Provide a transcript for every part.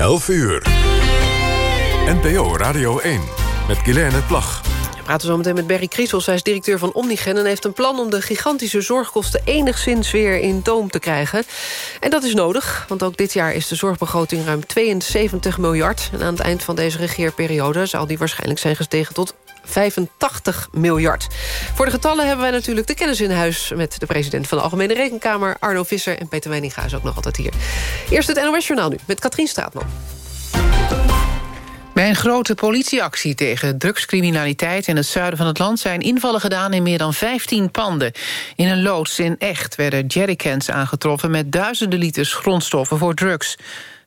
11 uur. NPO Radio 1 met Guilaine Plag. We praten zo meteen met Berry Kriesels. Hij is directeur van Omnigen en heeft een plan om de gigantische zorgkosten enigszins weer in toom te krijgen. En dat is nodig, want ook dit jaar is de zorgbegroting ruim 72 miljard. En aan het eind van deze regeerperiode zal die waarschijnlijk zijn gestegen tot 85 miljard. Voor de getallen hebben wij natuurlijk de kennis in huis... met de president van de Algemene Rekenkamer, Arno Visser... en Peter Weininga is ook nog altijd hier. Eerst het NOS-journaal nu, met Katrien Straatman. Bij een grote politieactie tegen drugscriminaliteit in het zuiden van het land... zijn invallen gedaan in meer dan 15 panden. In een loods in Echt werden jerrycans aangetroffen... met duizenden liters grondstoffen voor drugs.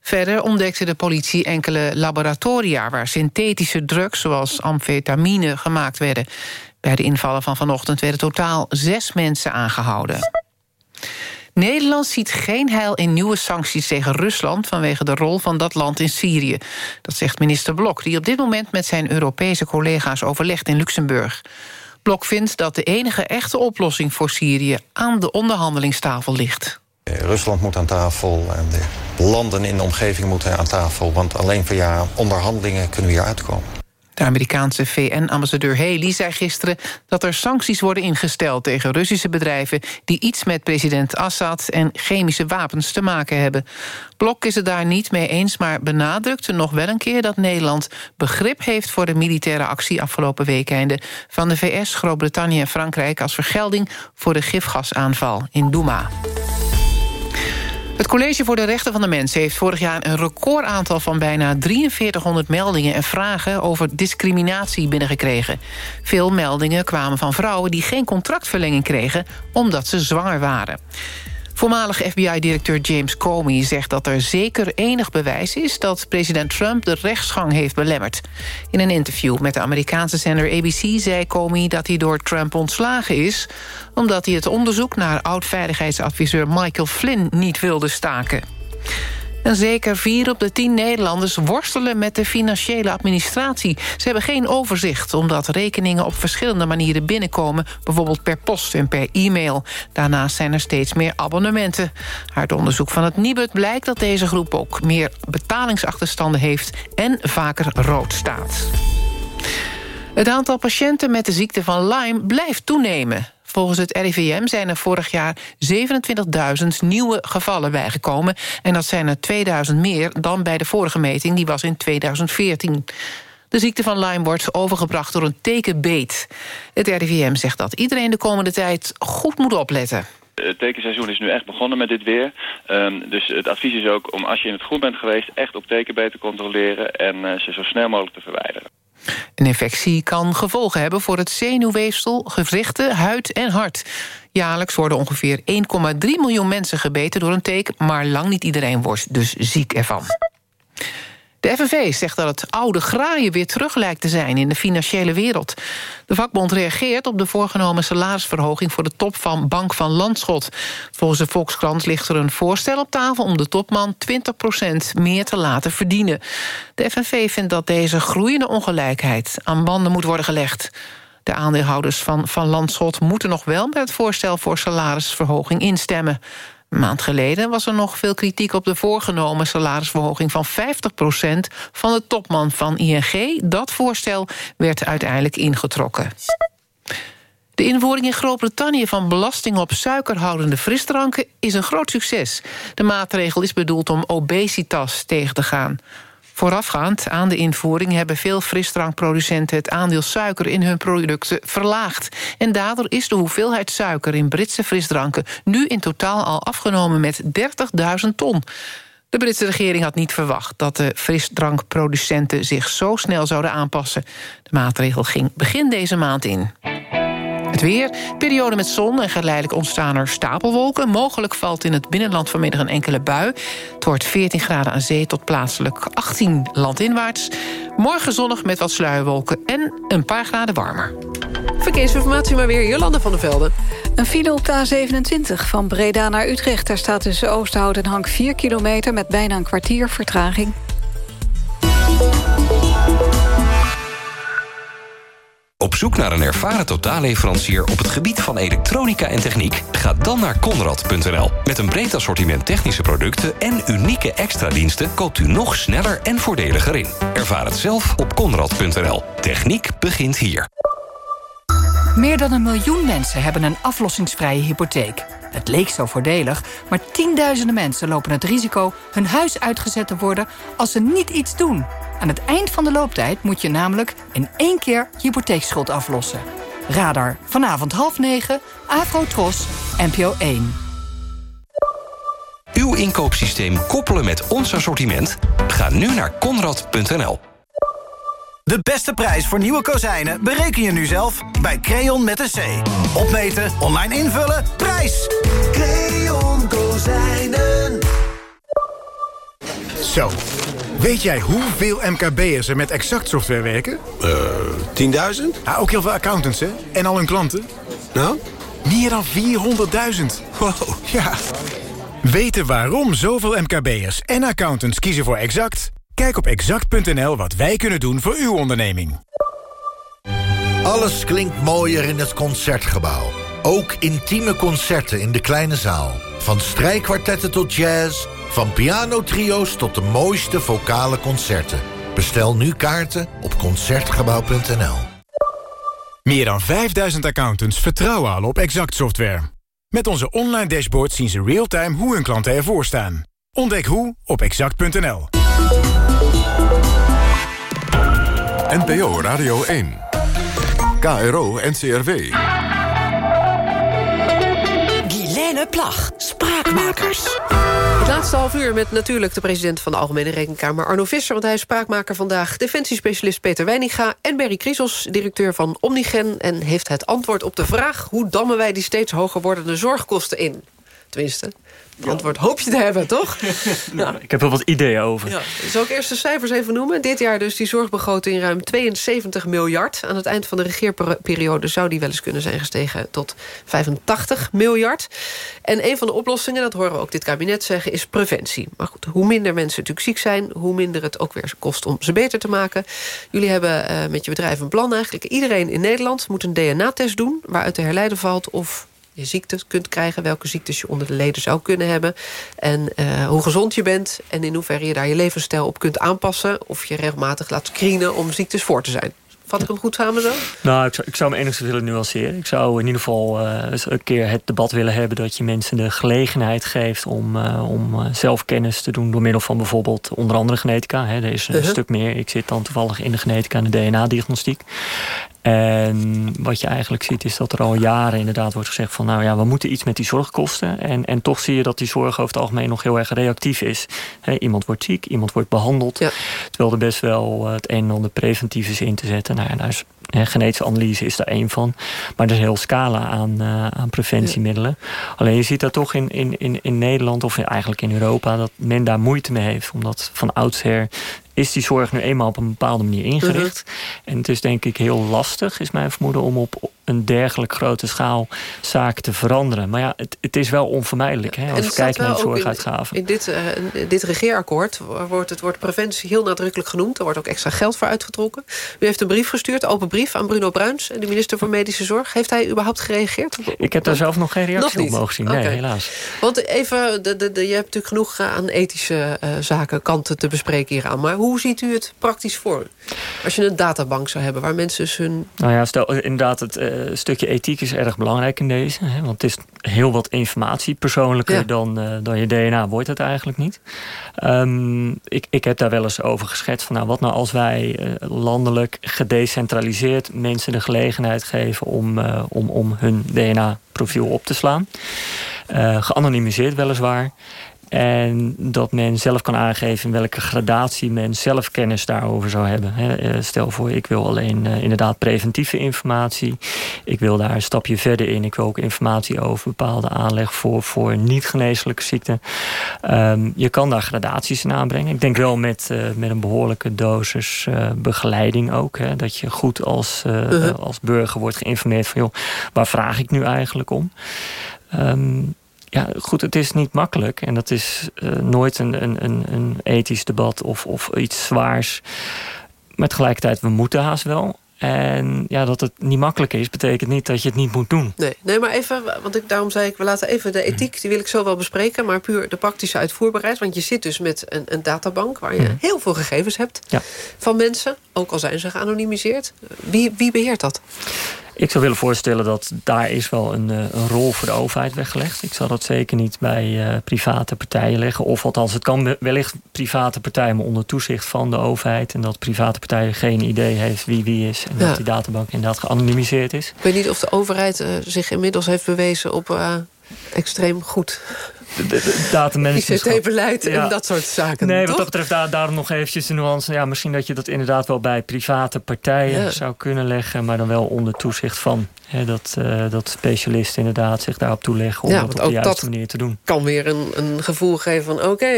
Verder ontdekte de politie enkele laboratoria... waar synthetische drugs zoals amfetamine gemaakt werden. Bij de invallen van vanochtend werden totaal zes mensen aangehouden. Nederland ziet geen heil in nieuwe sancties tegen Rusland... vanwege de rol van dat land in Syrië. Dat zegt minister Blok, die op dit moment met zijn Europese collega's overlegt in Luxemburg. Blok vindt dat de enige echte oplossing voor Syrië aan de onderhandelingstafel ligt. Rusland moet aan tafel en de landen in de omgeving moeten aan tafel. Want alleen via onderhandelingen kunnen we hier uitkomen. De Amerikaanse VN-ambassadeur Haley zei gisteren dat er sancties worden ingesteld tegen Russische bedrijven die iets met president Assad en chemische wapens te maken hebben. Blok is het daar niet mee eens, maar benadrukte nog wel een keer dat Nederland begrip heeft voor de militaire actie afgelopen weekende van de VS, Groot-Brittannië en Frankrijk als vergelding voor de gifgasaanval in Douma. Het College voor de Rechten van de Mens heeft vorig jaar een recordaantal van bijna 4300 meldingen en vragen over discriminatie binnengekregen. Veel meldingen kwamen van vrouwen die geen contractverlenging kregen omdat ze zwanger waren. Voormalig FBI-directeur James Comey zegt dat er zeker enig bewijs is... dat president Trump de rechtsgang heeft belemmerd. In een interview met de Amerikaanse zender ABC zei Comey... dat hij door Trump ontslagen is... omdat hij het onderzoek naar oud-veiligheidsadviseur Michael Flynn niet wilde staken. Zeker vier op de tien Nederlanders worstelen met de financiële administratie. Ze hebben geen overzicht, omdat rekeningen op verschillende manieren binnenkomen... bijvoorbeeld per post en per e-mail. Daarnaast zijn er steeds meer abonnementen. Uit onderzoek van het Nibud blijkt dat deze groep ook meer betalingsachterstanden heeft... en vaker rood staat. Het aantal patiënten met de ziekte van Lyme blijft toenemen. Volgens het RIVM zijn er vorig jaar 27.000 nieuwe gevallen bijgekomen. En dat zijn er 2000 meer dan bij de vorige meting, die was in 2014. De ziekte van Lyme wordt overgebracht door een tekenbeet. Het RIVM zegt dat iedereen de komende tijd goed moet opletten. Het tekenseizoen is nu echt begonnen met dit weer. Um, dus het advies is ook om als je in het groen bent geweest... echt op tekenbeet te controleren en uh, ze zo snel mogelijk te verwijderen. Een infectie kan gevolgen hebben voor het zenuwweefsel, gewrichten, huid en hart. Jaarlijks worden ongeveer 1,3 miljoen mensen gebeten door een teken... maar lang niet iedereen wordt dus ziek ervan. De FNV zegt dat het oude graaien weer terug lijkt te zijn in de financiële wereld. De vakbond reageert op de voorgenomen salarisverhoging voor de top van Bank van Landschot. Volgens de Volkskrant ligt er een voorstel op tafel om de topman 20% meer te laten verdienen. De FNV vindt dat deze groeiende ongelijkheid aan banden moet worden gelegd. De aandeelhouders van Van Landschot moeten nog wel met het voorstel voor salarisverhoging instemmen. Een maand geleden was er nog veel kritiek op de voorgenomen salarisverhoging van 50% van de topman van ING. Dat voorstel werd uiteindelijk ingetrokken. De invoering in Groot-Brittannië van belasting op suikerhoudende frisdranken is een groot succes. De maatregel is bedoeld om obesitas tegen te gaan. Voorafgaand aan de invoering hebben veel frisdrankproducenten... het aandeel suiker in hun producten verlaagd. En daardoor is de hoeveelheid suiker in Britse frisdranken... nu in totaal al afgenomen met 30.000 ton. De Britse regering had niet verwacht dat de frisdrankproducenten... zich zo snel zouden aanpassen. De maatregel ging begin deze maand in. Het weer, periode met zon en geleidelijk ontstaan er stapelwolken. Mogelijk valt in het binnenland vanmiddag een enkele bui. Het wordt 14 graden aan zee tot plaatselijk 18 landinwaarts. Morgen zonnig met wat sluierwolken en een paar graden warmer. Verkeersinformatie maar weer, Jolande van der Velden. Een file op de A27 van Breda naar Utrecht. Daar staat tussen Oosterhout en Hank 4 kilometer... met bijna een kwartier vertraging. Op zoek naar een ervaren totaalleverancier op het gebied van elektronica en techniek? Ga dan naar Conrad.nl. Met een breed assortiment technische producten en unieke extra diensten koopt u nog sneller en voordeliger in. Ervaar het zelf op Conrad.nl. Techniek begint hier. Meer dan een miljoen mensen hebben een aflossingsvrije hypotheek. Het leek zo voordelig, maar tienduizenden mensen lopen het risico... hun huis uitgezet te worden als ze niet iets doen. Aan het eind van de looptijd moet je namelijk in één keer je hypotheekschuld aflossen. Radar, vanavond half negen, Afro-Tros, NPO 1. Uw inkoopsysteem koppelen met ons assortiment? Ga nu naar Conrad.nl. De beste prijs voor nieuwe kozijnen bereken je nu zelf bij Creon met een C. Opmeten, online invullen, prijs! Creon Kozijnen. Zo, weet jij hoeveel MKB'ers er met Exact software werken? Eh, 10.000? Ja, ook heel veel accountants, hè? En al hun klanten. Nou? Meer dan 400.000. Wow. Ja. Weten waarom zoveel MKB'ers en accountants kiezen voor Exact? Kijk op exact.nl wat wij kunnen doen voor uw onderneming. Alles klinkt mooier in het Concertgebouw. Ook intieme concerten in de kleine zaal. Van strijkkwartetten tot jazz, van pianotrio's tot de mooiste vocale concerten. Bestel nu kaarten op Concertgebouw.nl. Meer dan 5000 accountants vertrouwen al op Exact software. Met onze online dashboard zien ze real-time hoe hun klanten ervoor staan. Ontdek hoe op exact.nl. NPO Radio 1. KRO NCRW. Guilaine Plag, Spraakmakers. Het laatste half uur met natuurlijk de president van de Algemene Rekenkamer Arno Visser, want hij is spraakmaker vandaag. Defensiespecialist Peter Weininga en Berry Kriesels, directeur van Omnigen... en heeft het antwoord op de vraag... hoe dammen wij die steeds hoger wordende zorgkosten in? Tenminste, antwoord hoop je te hebben, toch? nou, ik heb er wat ideeën over. Ja. Zal ik eerst de cijfers even noemen? Dit jaar dus die zorgbegroting ruim 72 miljard. Aan het eind van de regeerperiode zou die wel eens kunnen zijn gestegen tot 85 miljard. En een van de oplossingen, dat horen we ook dit kabinet zeggen, is preventie. Maar goed, hoe minder mensen natuurlijk ziek zijn, hoe minder het ook weer kost om ze beter te maken. Jullie hebben uh, met je bedrijf een plan eigenlijk. Iedereen in Nederland moet een DNA-test doen waaruit te herleiden valt of je ziekte kunt krijgen... welke ziektes je onder de leden zou kunnen hebben... en uh, hoe gezond je bent en in hoeverre je daar je levensstijl op kunt aanpassen... of je regelmatig laat screenen om ziektes voor te zijn. Vat ik hem goed samen zo? Nou, ik zou, ik zou me enigszins willen nuanceren. Ik zou in ieder geval uh, eens een keer het debat willen hebben... dat je mensen de gelegenheid geeft om, uh, om zelfkennis te doen... door middel van bijvoorbeeld onder andere genetica. Hè. Er is een uh -huh. stuk meer. Ik zit dan toevallig in de genetica en de DNA-diagnostiek. En wat je eigenlijk ziet is dat er al jaren inderdaad wordt gezegd van... nou ja, we moeten iets met die zorgkosten. En, en toch zie je dat die zorg over het algemeen nog heel erg reactief is. He, iemand wordt ziek, iemand wordt behandeld. Ja. Terwijl er best wel het een en ander preventief is in te zetten. Nou, daar is, he, genetische analyse is daar één van. Maar er is een heel scala aan, uh, aan preventiemiddelen. Ja. Alleen je ziet dat toch in, in, in, in Nederland of eigenlijk in Europa... dat men daar moeite mee heeft. Omdat van oudsher is die zorg nu eenmaal op een bepaalde manier ingericht. Uh -huh. En het is denk ik heel lastig, is mijn vermoeden... om op een dergelijk grote schaal zaken te veranderen. Maar ja, het, het is wel onvermijdelijk hè, als we kijken naar de zorguitgaven. In, in dit, uh, dit regeerakkoord wordt het woord preventie heel nadrukkelijk genoemd. Er wordt ook extra geld voor uitgetrokken. U heeft een brief gestuurd, open brief, aan Bruno Bruins... de minister voor Medische Zorg. Heeft hij überhaupt gereageerd? Op, ik heb daar zelf nog geen reactie nog op mogen zien. Nee, okay. helaas. Want even, de, de, de, je hebt natuurlijk genoeg aan ethische uh, zaken, kanten te bespreken hieraan. Maar hoe ziet u het praktisch voor? Als je een databank zou hebben waar mensen dus hun... Nou ja, stel inderdaad, het uh, stukje ethiek is erg belangrijk in deze. Hè, want het is heel wat informatie. Persoonlijker ja. dan, uh, dan je DNA wordt het eigenlijk niet. Um, ik, ik heb daar wel eens over geschetst van... Nou, wat nou als wij uh, landelijk gedecentraliseerd mensen de gelegenheid geven... om, om, om hun DNA-profiel op te slaan. geanonimiseerd weliswaar. En dat men zelf kan aangeven in welke gradatie men zelf kennis daarover zou hebben. Stel voor, ik wil alleen uh, inderdaad preventieve informatie. Ik wil daar een stapje verder in. Ik wil ook informatie over bepaalde aanleg voor, voor niet-geneeslijke ziekten. Um, je kan daar gradaties in aanbrengen. Ik denk wel met, uh, met een behoorlijke dosis uh, begeleiding ook. Hè, dat je goed als, uh -huh. als burger wordt geïnformeerd van... joh, waar vraag ik nu eigenlijk om? Um, ja, goed, het is niet makkelijk. En dat is uh, nooit een, een, een ethisch debat of, of iets zwaars. Maar tegelijkertijd, we moeten haast wel. En ja, dat het niet makkelijk is, betekent niet dat je het niet moet doen. Nee, nee maar even, want ik, daarom zei ik... we laten even de ethiek, die wil ik zo wel bespreken... maar puur de praktische uitvoerbaarheid. Want je zit dus met een, een databank... waar je Mhm. heel veel gegevens hebt Ja. van mensen. Ook al zijn ze geanonimiseerd. Wie, wie beheert dat? Ik zou willen voorstellen dat daar is wel een, eh, een rol voor de overheid weggelegd. Ik zal dat zeker niet bij eh, private partijen leggen. Of althans, het kan wellicht private partijen, maar onder toezicht van de overheid. En dat private partijen geen idee heeft wie wie is. En Ja. dat die databank inderdaad geanonimiseerd is. Ik weet niet of de overheid eh, zich inmiddels heeft bewezen op extreem goed. Datamanagement. ICT-beleid Ja. en dat soort zaken. Nee, wat dat betreft daar, daarom nog eventjes de nuance. Ja, misschien dat je dat inderdaad wel bij private partijen Ja. zou kunnen leggen. Maar dan wel onder toezicht van. Hè, dat, eh, dat specialisten inderdaad zich daarop toeleggen. Om Ja, dat op de juiste manier te doen. kan weer een, een gevoel geven van... oké,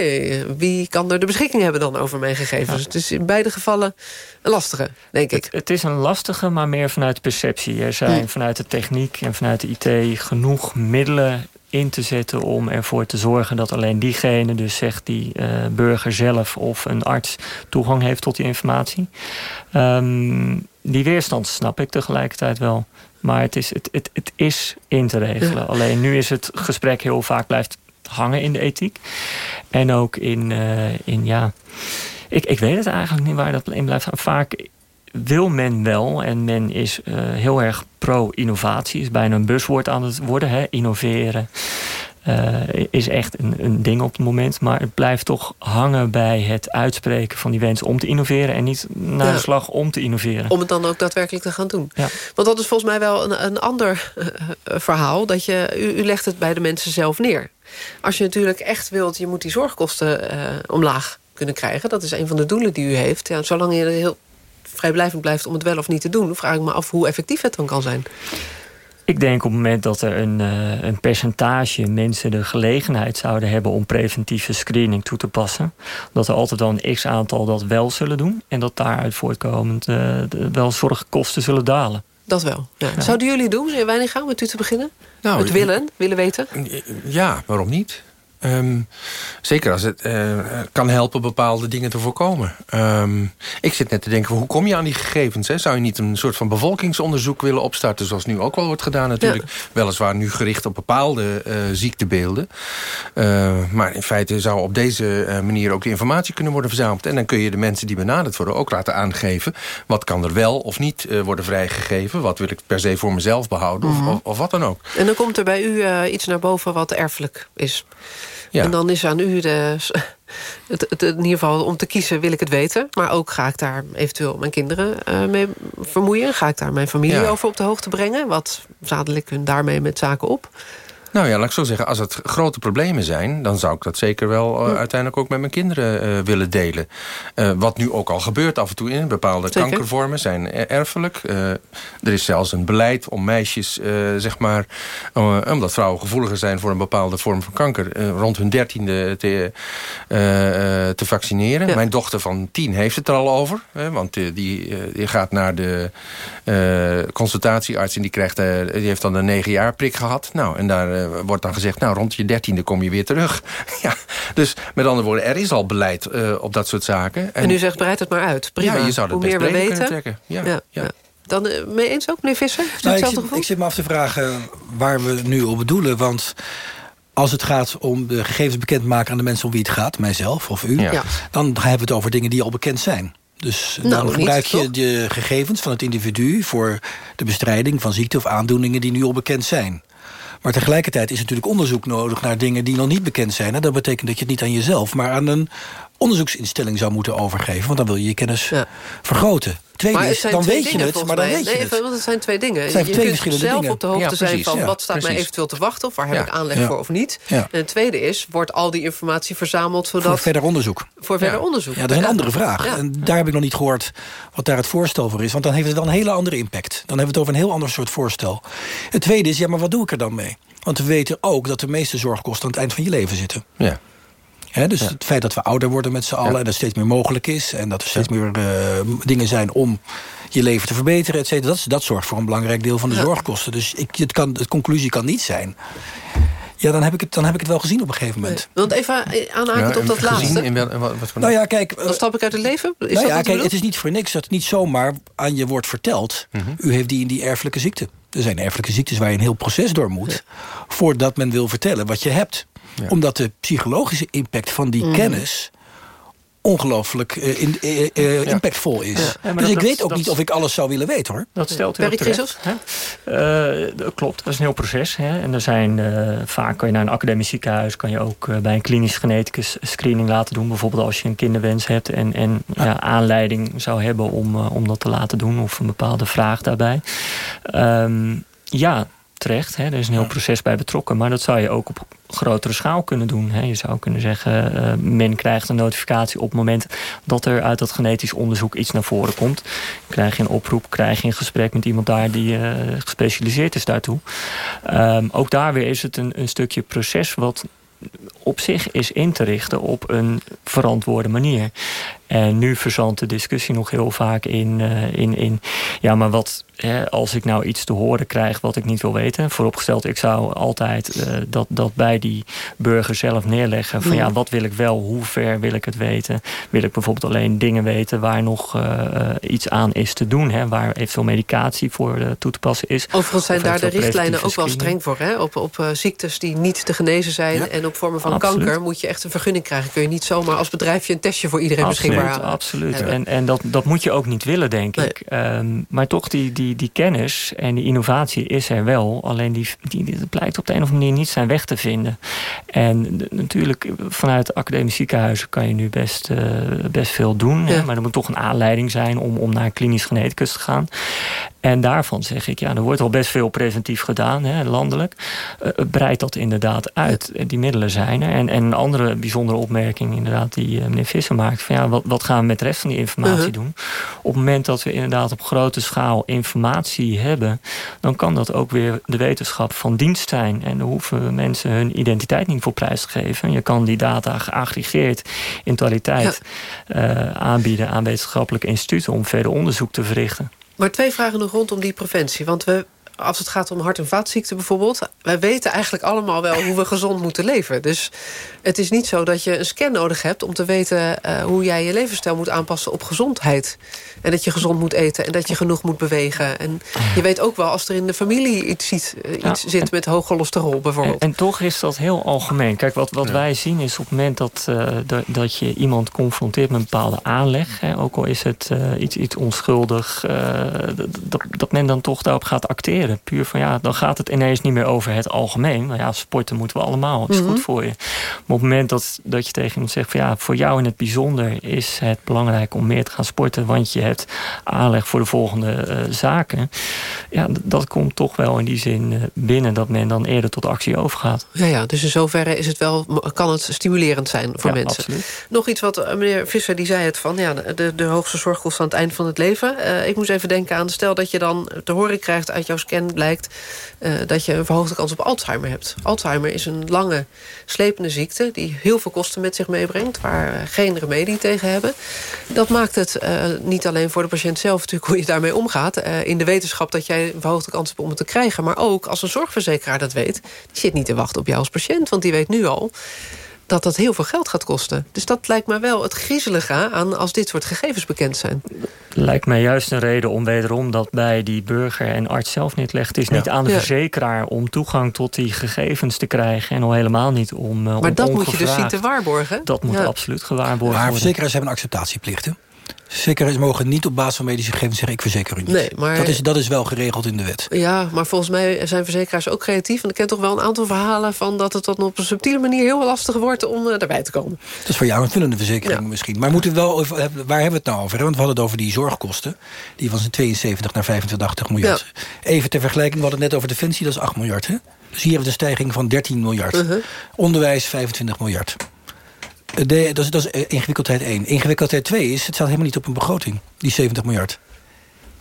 wie kan er de beschikking hebben dan over mijn gegevens? Het is in beide gevallen een lastige, denk ik. Het, het is een lastige, maar meer vanuit perceptie. Er zijn Hmm. vanuit de techniek en vanuit de IT genoeg middelen in te zetten om ervoor te zorgen dat alleen diegene, dus zegt die eh, burger zelf of een arts, toegang heeft tot die informatie. Ehm, die weerstand snap ik tegelijkertijd wel. Maar het is, het, het, het is in te regelen. Ja. Alleen nu is het gesprek heel vaak blijft hangen in de ethiek. En ook in, eh, in ja. Ik, ik weet het eigenlijk niet waar dat in blijft hangen. Vaak wil men wel en men is eh, heel erg pro-innovatie. Is bijna een buswoord aan het worden. Hè? Innoveren eh, is echt een, een ding op het moment. Maar het blijft toch hangen bij het uitspreken van die wens om te innoveren. En niet naar Ja. de slag om te innoveren. Om het dan ook daadwerkelijk te gaan doen. Ja. Want dat is volgens mij wel een, een ander eh, verhaal. Dat je, u, u legt het bij de mensen zelf neer. Als je natuurlijk echt wilt, je moet die zorgkosten omlaag kunnen krijgen. Dat is een van de doelen die u heeft. Ja, zolang je er heel vrijblijvend blijft om het wel of niet te doen... vraag ik me af hoe effectief het dan kan zijn. Ik denk op het moment dat er een, eh, een percentage mensen de gelegenheid zouden hebben om preventieve screening toe te passen, dat er altijd wel een x aantal dat wel zullen doen en dat daaruit voortkomend eh, de- wel zorgkosten zullen dalen. Dat wel. Ja. Zouden jullie doen, meneer Weininga, om met u te beginnen? Nou, het willen, willen weten? Ja, waarom niet? Ehm, zeker als het eh, kan helpen bepaalde dingen te voorkomen. Ehm, ik zit net te denken, hoe kom je aan die gegevens? Hè? Zou je niet een soort van bevolkingsonderzoek willen opstarten... zoals nu ook wel wordt gedaan natuurlijk. Weliswaar nu gericht op bepaalde eh, ziektebeelden. Eh, maar in feite zou op deze manier ook de informatie kunnen worden verzameld. En dan kun je de mensen die benaderd worden ook laten aangeven... wat kan er wel of niet worden vrijgegeven. Wat wil ik per se voor mezelf behouden Mhm. of, of, of wat dan ook. En dan komt er bij u iets naar boven wat erfelijk is. Ja. En dan is aan u de, het, het, in ieder geval om te kiezen wil ik het weten. Maar ook ga ik daar eventueel mijn kinderen eh, mee vermoeien. Ga ik daar mijn familie Ja. over op de hoogte brengen. Wat zadel ik hun daarmee met zaken op? Nou ja, laat ik zo zeggen, als het grote problemen zijn... dan zou ik dat zeker wel eh, uiteindelijk ook met mijn kinderen eh, willen delen. Eh, wat nu ook al gebeurt af en toe in bepaalde Zeker. kankervormen zijn er- erfelijk. Er is zelfs een beleid om meisjes, zeg maar... omdat vrouwen gevoeliger zijn voor een bepaalde vorm van kanker... rond hun dertiende te, te vaccineren. Mijn dochter van tien heeft het er al over. Hè, want die, die gaat naar de consultatiearts... en die, krijgt, die heeft dan een negen jaar prik gehad. Nou, en daar wordt dan gezegd... nou, rond je dertiende kom je weer terug. ja, dus met andere woorden, er is al beleid eh, op dat soort zaken. En, u zegt breid het maar uit. Prima. Ja, je zou dat Hoe best meer we weten. kunnen trekken. Ja, ja. Dan eh, mee eens ook, meneer Visser? Nou, ik, zit, ik zit me af te vragen waar we nu op bedoelen. Want als het gaat om de gegevens bekendmaken aan de mensen om wie het gaat... mijzelf of u, Ja. Dan hebben we het over dingen die al bekend zijn. Dus Nou, dan gebruik je toch? de gegevens van het individu... voor de bestrijding van ziekte of aandoeningen die nu al bekend zijn. Maar tegelijkertijd is natuurlijk onderzoek nodig naar dingen die nog niet bekend zijn. En dat betekent dat je het niet aan jezelf, maar aan een onderzoeksinstelling zou moeten overgeven. Want dan wil je je kennis vergroten. Tweede Maar het is, dan twee weet je het, maar dan mij. weet je nee, het. want het zijn twee dingen. Het zijn je twee kunt zelf dingen. op de hoogte Ja, zijn van ja, wat staat mij eventueel te wachten... of waar Ja. heb ik aanleg Ja. voor of niet. Ja. En het tweede is, wordt al die informatie verzameld... zodat Voor verder onderzoek. Voor verder Ja. onderzoek. Ja, dat is een Ja. andere vraag. Ja. En daar heb ik nog niet gehoord wat daar het voorstel voor is. Want dan heeft het wel een hele andere impact. Dan hebben we het over een heel ander soort voorstel. Het tweede is, ja, maar wat doe ik er dan mee? Want we weten ook dat de meeste zorgkosten aan het eind van je leven zitten. Ja. Hè, dus het feit dat we ouder worden met z'n allen... en dat steeds meer mogelijk is... en dat er steeds meer eh, dingen zijn om je leven te verbeteren, et cetera, dat, dat zorgt voor een belangrijk deel van de zorgkosten. Dus ik, het kan, de conclusie kan niet zijn... Ja, dan heb, ik het, dan heb ik het wel gezien op een gegeven moment. Nee. Want even aanhakend Ja, op dat laatste. in wel- wat, wat voor- Nou ja, kijk... Dan stap ik uit het leven? Is nou dat ja, kijk, het is niet voor niks dat het niet zomaar aan je wordt verteld. Mhm. U heeft die en die erfelijke ziekte. Er zijn erfelijke ziektes waar je een heel proces door moet... voordat men wil vertellen wat je hebt. Omdat de psychologische impact van die Mhm. kennis ongelooflijk eh, in- eh, eh, impactvol is. Ja, dus dat- ik weet ook dat- niet of ik alles zou willen weten, hoor. Dat stelt ook terecht, hè? Eh, dat klopt, dat is een heel proces. Hè? En er zijn, eh, vaak kan je naar een academisch ziekenhuis... kan je ook bij een klinisch geneticus screening laten doen. Bijvoorbeeld als je een kinderwens hebt... en, en ja, aanleiding zou hebben om, om dat te laten doen... of een bepaalde vraag daarbij. Ehm, ja, terecht. Hè? Er is een heel proces bij betrokken. Maar dat zou je ook op grotere schaal kunnen doen. Hè? Je zou kunnen zeggen, eh, men krijgt een notificatie op het moment dat er uit dat genetisch onderzoek iets naar voren komt. Krijg je een oproep, krijg je een gesprek met iemand daar die eh, gespecialiseerd is daartoe. Ehm, ook daar weer is het een, een stukje proces wat op zich is in te richten op een verantwoorde manier. En nu verzandt de discussie nog heel vaak in, eh, in, in ja, maar wat hè, als ik nou iets te horen krijg wat ik niet wil weten. Vooropgesteld, ik zou altijd eh, dat, dat bij die burger zelf neerleggen. Van ja, wat wil ik wel, hoe ver wil ik het weten? Wil ik bijvoorbeeld alleen dingen weten waar nog eh, iets aan is te doen? Hè, waar eventueel medicatie voor toe te passen is? Overigens zijn daar de richtlijnen ook wel streng voor. Hè? Op, op ziektes die niet te genezen zijn en op vormen van Absoluut. kanker... moet je echt een vergunning krijgen. Kun je niet zomaar als bedrijfje een testje voor iedereen beschikbaar Absoluut, halen. absoluut. En, en dat, dat moet je ook niet willen, denk ik. Ehm, maar toch, die, die, die kennis en die innovatie is er wel. Alleen die, die, die blijkt op de een of andere manier niet zijn weg te vinden. En de- natuurlijk, vanuit academische ziekenhuizen kan je nu best, eh, best veel doen. Hè? Maar er moet toch een aanleiding zijn om, om naar een klinisch geneticus te gaan. En daarvan zeg ik, ja, er wordt al best veel preventief gedaan, hè, landelijk. Eh, breid dat inderdaad uit. Eh, Die middelen zijn En, en een andere bijzondere opmerking, inderdaad, die eh, meneer Visser maakt. Van, ja, wat, wat gaan we met de rest van die informatie Uh-huh. doen? Op het moment dat we inderdaad op grote schaal informatie hebben, dan kan dat ook weer de wetenschap van dienst zijn. En dan hoeven mensen hun identiteit niet voor prijs te geven. Je kan die data geaggregeerd in totaliteit eh, aanbieden aan wetenschappelijke instituten om verder onderzoek te verrichten. Maar twee vragen nog rondom die preventie. Want we, als het gaat om hart- en vaatziekten bijvoorbeeld... wij weten eigenlijk allemaal wel hoe we gezond moeten leven. Dus het is niet zo dat je een scan nodig hebt... om te weten eh, hoe jij je levensstijl moet aanpassen op gezondheid. En dat je gezond moet eten en dat je genoeg moet bewegen. En je weet ook wel als er in de familie iets, ziet, eh, Ja, iets zit met hoog cholesterol bijvoorbeeld. En, en toch is dat heel algemeen. Kijk, wat, wat wij zien is op het moment dat, eh, dat, dat je iemand confronteert met een bepaalde aanleg, hè, ook al is het eh, iets, iets onschuldig, eh, dat, dat, dat men dan toch daarop gaat acteren. Puur van ja, dan gaat het ineens niet meer over het algemeen. Maar ja, sporten moeten we allemaal, het is Mhm. goed voor je. Maar op het moment dat, dat je tegen iemand zegt van ja, voor jou in het bijzonder is het belangrijk om meer te gaan sporten, want je hebt aanleg voor de volgende eh, zaken. Ja, dat komt toch wel in die zin eh, binnen dat men dan eerder tot actie overgaat. Ja, ja, dus in zoverre is het wel, kan het stimulerend zijn voor Ja, mensen. absoluut. Nog iets wat eh, meneer Visser die zei het van... Ja, de, de hoogste zorgkosten aan het eind van het leven. Ik moest even denken aan, stel dat je dan te horen krijgt... uit jouw scan blijkt eh, dat je een verhoogde kans op Alzheimer hebt. Alzheimer is een lange, slepende ziekte... die heel veel kosten met zich meebrengt... waar we geen remedie tegen hebben. Dat maakt het eh, niet alleen voor de patiënt zelf... natuurlijk hoe je daarmee omgaat... eh, in de wetenschap dat jij een verhoogde kans hebt om het te krijgen... maar ook als een zorgverzekeraar dat weet... die zit niet te wachten op jou als patiënt... want die weet nu al dat dat heel veel geld gaat kosten. Dus dat lijkt me wel het griezelige aan als dit soort gegevens bekend zijn. Lijkt mij juist een reden om wederom dat bij die burger en arts zelf neerleggen. Het is niet aan de Ja. verzekeraar om toegang tot die gegevens te krijgen. En al helemaal niet om. eh, Maar om dat moet je dus zien te waarborgen. Dat moet Ja. absoluut gewaarborgd Maar worden. verzekeraars hebben een acceptatieplicht, hè? Verzekeraars mogen niet op basis van medische gegevens zeggen... ik verzeker u niet. Nee, maar- dat, is, dat is wel geregeld in de wet. Ja, maar volgens mij zijn verzekeraars ook creatief. En ik ken toch wel een aantal verhalen van dat het dan op een subtiele manier heel lastig wordt om eh, daarbij te komen. Dat is voor jou aanvullende verzekeringen misschien. Maar moeten we wel, over- waar hebben we het nou over? hè? Want we hadden het over die zorgkosten. Die van zijn 72 naar 85 miljard. Even ter vergelijking, we hadden het net over defensie, dat is 8 miljard. Hè? Dus hier hebben we een stijging van 13 miljard. Uh-huh. Onderwijs 25 miljard. De, dat, is, dat is eh, ingewikkeldheid 1. Ingewikkeldheid 2 is, het staat helemaal niet op een begroting, die 70 miljard.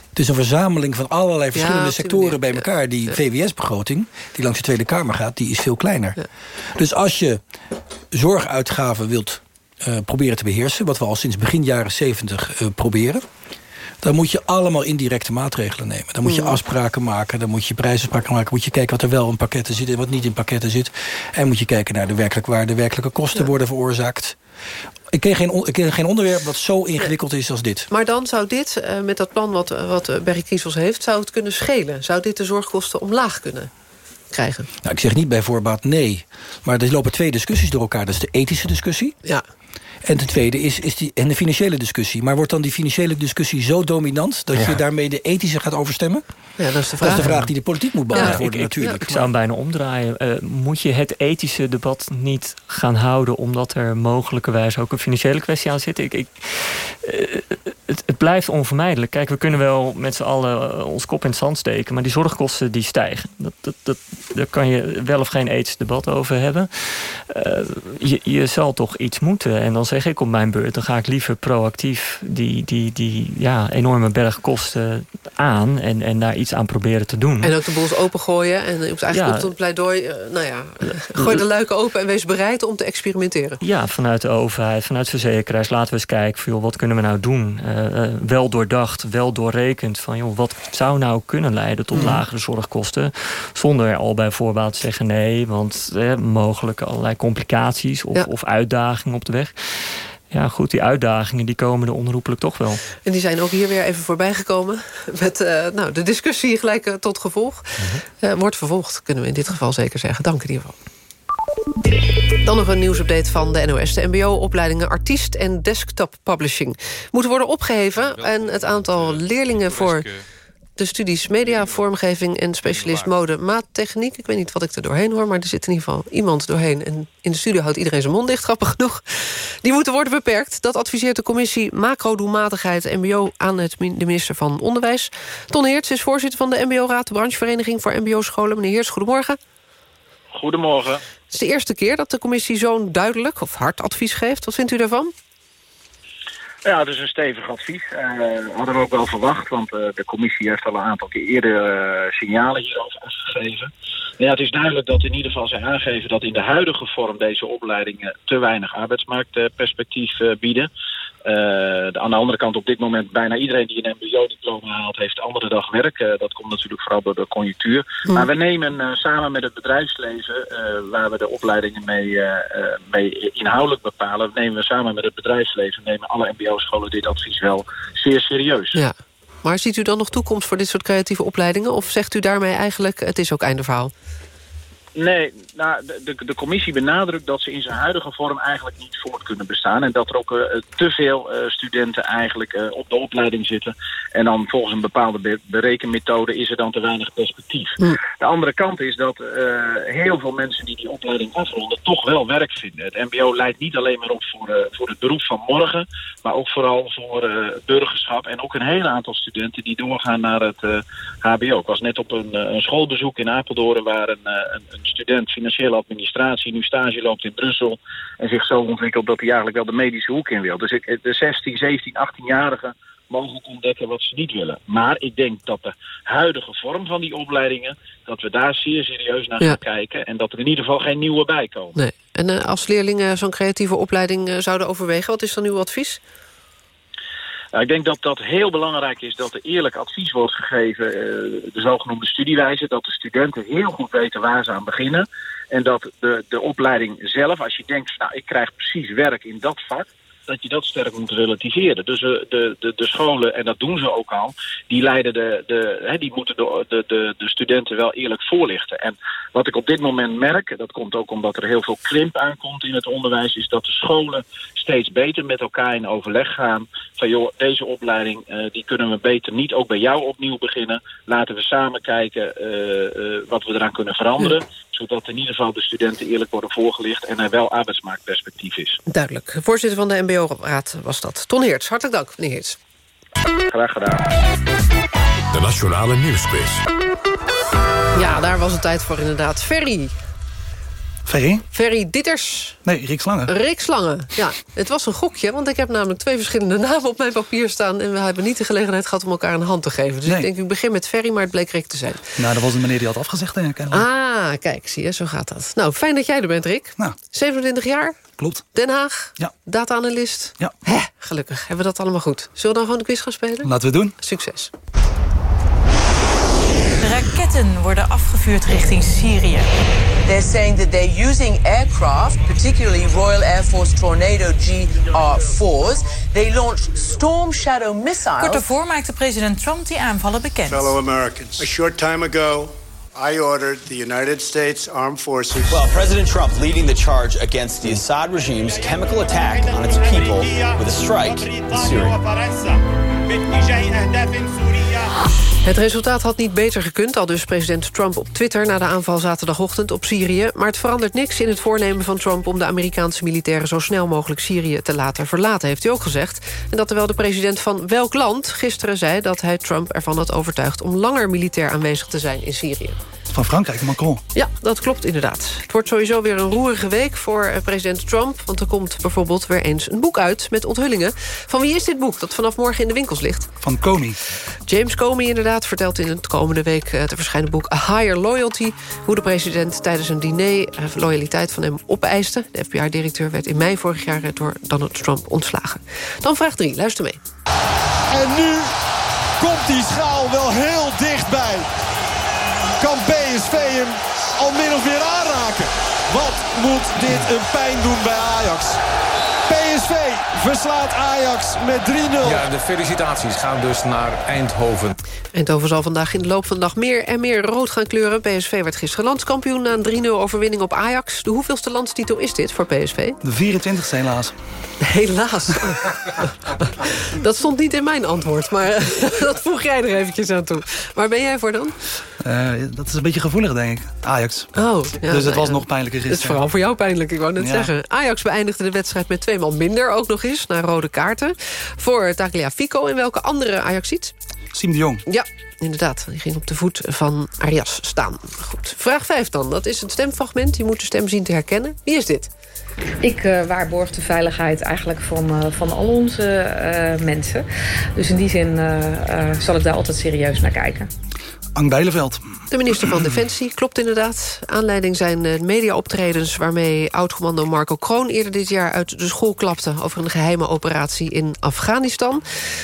Het is een verzameling van allerlei verschillende sectoren bij elkaar. Die VWS-begroting, die langs de Tweede Kamer gaat, die is veel kleiner. Dus als je zorguitgaven wilt eh, proberen te beheersen... wat we al sinds begin jaren 70 eh, proberen... dan moet je allemaal indirecte maatregelen nemen. Dan moet je Mm. afspraken maken, dan moet je prijsafspraken maken... moet je kijken wat er wel in pakketten zit en wat niet in pakketten zit. En moet je kijken naar de werkelijk, waar de werkelijke kosten worden veroorzaakt. Ik ken, geen, ik ken geen onderwerp dat zo ingewikkeld is als dit. Maar dan zou dit, eh, met dat plan wat, wat eh, Berry heeft... zou het kunnen schelen? Zou dit de zorgkosten omlaag kunnen krijgen? Nou, ik zeg niet bij voorbaat nee. Maar er lopen twee discussies door elkaar. Dat is de ethische discussie. Ja. En de tweede is, is die, en de financiële discussie. Maar wordt dan die financiële discussie zo dominant... dat Ja. je daarmee de ethische gaat overstemmen? Ja, dat is de Dat is vraag. de vraag die de politiek moet beantwoorden ik, ik- natuurlijk. Ik, zou hem bijna omdraaien. Eh, moet je het ethische debat niet gaan houden... omdat er mogelijkerwijs ook een financiële kwestie aan zit? Ik, ik, eh, het, het blijft onvermijdelijk. Kijk, we kunnen wel met z'n allen eh, ons kop in het zand steken... maar die zorgkosten die stijgen. Dat, dat, dat, daar kan je wel of geen ethisch debat over hebben. Eh, je, je zal toch iets moeten. En dan zeg ik op mijn beurt... dan ga ik liever proactief die, die, die ja, enorme berg kosten aan... En, en daar iets aan proberen te doen. En ook de boels opengooien. En op eigenlijk Ja. op het pleidooi... eh, nou ja, gooi de luiken open en wees bereid om te experimenteren. Ja, vanuit de overheid, vanuit verzekeraars. Laten we eens kijken, van, joh, wat kunnen we nou doen? Eh, eh, wel doordacht, wel doorrekend. Van, joh, wat zou nou kunnen leiden tot Mhm. lagere zorgkosten? Zonder al bij voorbaat te zeggen nee. Want eh, mogelijk allerlei complicaties of, of uitdagingen op de weg. Ja, goed, die uitdagingen die komen er onherroepelijk toch wel. En die zijn ook hier weer even voorbij gekomen. Met eh, nou, de discussie gelijk eh, tot gevolg. Eh, wordt vervolgd, kunnen we in dit geval zeker zeggen. Dank in ieder geval. Dan nog een nieuwsupdate van de NOS. De mbo-opleidingen artiest en desktop publishing... moeten worden opgeheven. En het aantal leerlingen voor de studies media, vormgeving... en specialist mode, maattechniek. Ik weet niet wat ik er doorheen hoor, maar er zit in ieder geval iemand doorheen. En in de studio houdt iedereen zijn mond dicht, grappig genoeg. Die moeten worden beperkt. Dat adviseert de commissie macro-doelmatigheid mbo... aan het, de minister van Onderwijs. Ton Heerts is voorzitter van de mbo-raad... de branchevereniging voor mbo-scholen. Meneer Heerts, goedemorgen. Goedemorgen. Het is de eerste keer dat de commissie zo'n duidelijk of hard advies geeft. Wat vindt u daarvan? Ja, is een stevig advies. Eh hadden we ook wel verwacht, want eh, de commissie heeft al een aantal keer eerder eh, signalen hierover afgegeven. Ja, het is duidelijk dat in ieder geval zij aangeven dat in de huidige vorm deze opleidingen te weinig arbeidsmarktperspectief bieden. De- aan de andere kant op dit moment bijna iedereen die een mbo-diploma haalt heeft de andere dag werk. Eh, dat komt natuurlijk vooral door de conjunctuur. Hm. Maar we nemen eh, samen met het bedrijfsleven, waar we de opleidingen mee, mee inhoudelijk bepalen, nemen we samen met het bedrijfsleven, nemen alle mbo-scholen dit advies wel zeer serieus. Ja. Maar ziet u dan nog toekomst voor dit soort creatieve opleidingen? Of zegt u daarmee eigenlijk, het is ook einde verhaal? Nee, nou, de, de, commissie benadrukt dat ze in zijn huidige vorm eigenlijk niet voort kunnen bestaan. En dat er ook eh, te veel eh, studenten eigenlijk eh, op de opleiding zitten. En dan volgens een bepaalde be- berekenmethode is er dan te weinig perspectief. De andere kant is dat heel veel mensen die die opleiding afronden toch wel werk vinden. Het mbo leidt niet alleen maar op voor, voor het beroep van morgen, maar ook vooral voor burgerschap. En ook een heel aantal studenten die doorgaan naar het hbo. Ik was net op een, een schoolbezoek in Apeldoorn waar een, een student financiële administratie nu stage loopt in Brussel en zich zo ontwikkelt dat hij eigenlijk wel de medische hoek in wil. Dus ik, de 16, 17, 18-jarigen mogen ontdekken wat ze niet willen. Maar ik denk dat de huidige vorm van die opleidingen, dat we daar zeer serieus naar Ja. gaan kijken en dat er in ieder geval geen nieuwe bij komen. Nee. En eh, als leerlingen zo'n creatieve opleiding eh, zouden overwegen... wat is dan uw advies? Ik denk dat dat heel belangrijk is dat er eerlijk advies wordt gegeven, eh, de zogenoemde studiewijze, dat de studenten heel goed weten waar ze aan beginnen. En dat de, de opleiding zelf, als je denkt, nou ik krijg precies werk in dat vak, dat je dat sterk moet relativeren. Dus eh, de, de, de scholen, en dat doen ze ook al, die, leiden de, de, hè, die moeten de, de, de, de studenten wel eerlijk voorlichten. En wat ik op dit moment merk, dat komt ook omdat er heel veel krimp aankomt in het onderwijs, is dat de scholen steeds beter met elkaar in overleg gaan. Van joh, deze opleiding, eh, die kunnen we beter niet ook bij jou opnieuw beginnen. Laten we samen kijken eh, wat we eraan kunnen veranderen. Zodat in ieder geval de studenten eerlijk worden voorgelicht en er wel arbeidsmarktperspectief is. Duidelijk. Voorzitter van de MBO-raad was dat. Ton Heerts, hartelijk dank, meneer Heerts. Graag gedaan. De Nationale Nieuwsquiz. Ja, daar was het tijd voor inderdaad. Ferry. Ferry? Ferry Ditters. Nee, Rick Slangen. Rick Slangen, ja. Het was een gokje, want ik heb namelijk twee verschillende namen op mijn papier staan... en we hebben niet de gelegenheid gehad om elkaar een hand te geven. Dus Nee. ik denk, ik begin met Ferry, maar het bleek Rick te zijn. Nou, dat was een meneer die had afgezegd, denk ik. Ah, kijk, zie je, zo gaat dat. Nou, fijn dat jij er bent, Rick. Nou. 27 jaar, Klopt. Den Haag, Ja. data-analyst. Ja. Hè, gelukkig, hebben we dat allemaal goed. Zullen we dan gewoon de quiz gaan spelen? Laten we het doen. Succes. Raketten worden afgevuurd richting Syrië. They're saying that they're using aircraft, particularly Royal Air Force Tornado GR4s. They launched Storm Shadow missiles. Kort daarvoor maakte president Trump die aanvallen bekend. Fellow Americans, a short time ago, I ordered the United States Armed Forces. Well, President Trump leading the charge against the Assad regime's chemical attack on its people with a strike in Syria. Het resultaat had niet beter gekund, al dus president Trump op Twitter... na de aanval zaterdagochtend op Syrië. Maar het verandert niks in het voornemen van Trump... om de Amerikaanse militairen zo snel mogelijk Syrië te laten verlaten... heeft hij ook gezegd. En dat terwijl de president van welk land gisteren zei... dat hij Trump ervan had overtuigd om langer militair aanwezig te zijn in Syrië. Van Frankrijk, Macron. Ja, dat klopt inderdaad. Het wordt sowieso weer een roerige week voor eh, president Trump... want er komt bijvoorbeeld weer eens een boek uit met onthullingen. Van wie is dit boek dat vanaf morgen in de winkels ligt? Van Comey. James Comey inderdaad vertelt in het komende week... eh, te verschijnen boek A Higher Loyalty... hoe de president tijdens een diner eh, loyaliteit van hem opeiste. De FBI-directeur werd in mei vorig jaar door Donald Trump ontslagen. Dan vraag 3, luister mee. En nu komt die schaal wel heel dichtbij. Kan PSV hem al min of meer aanraken? Wat moet dit een pijn doen bij Ajax? PSV verslaat Ajax met 3-0. Ja, de felicitaties gaan dus naar Eindhoven. Eindhoven zal vandaag in de loop van de dag meer en meer rood gaan kleuren. PSV werd gisteren landskampioen na een 3-0 overwinning op Ajax. De hoeveelste landstitel is dit voor PSV? De 24e helaas. Helaas. dat stond niet in mijn antwoord, maar dat voeg jij er eventjes aan toe. Waar ben jij voor dan? Eh, dat is een beetje gevoelig, denk ik. Ajax. Oh, ja, dus het nou was ja. nog pijnlijker Het is gisteren. vooral voor jou pijnlijk, ik wou net Ja. zeggen. Ajax beëindigde de wedstrijd met twee man minder, ook nog eens, naar rode kaarten. Voor Tagliafico en welke andere Ajaxiet? Siem de Jong. Ja, inderdaad. Die ging op de voet van Arias staan. Goed. Vraag 5 dan. Dat is het stemfragment. Je moet de stem zien te herkennen. Wie is dit? Ik eh, waarborg de veiligheid eigenlijk van, eh, van al onze eh, mensen. Dus in die zin eh, eh, zal ik daar altijd serieus naar kijken. Ang Bijleveld. De minister van Defensie, klopt inderdaad. Aanleiding zijn eh, media-optredens waarmee oud-commando Marco Kroon... eerder dit jaar uit de school klapte over een geheime operatie in Afghanistan.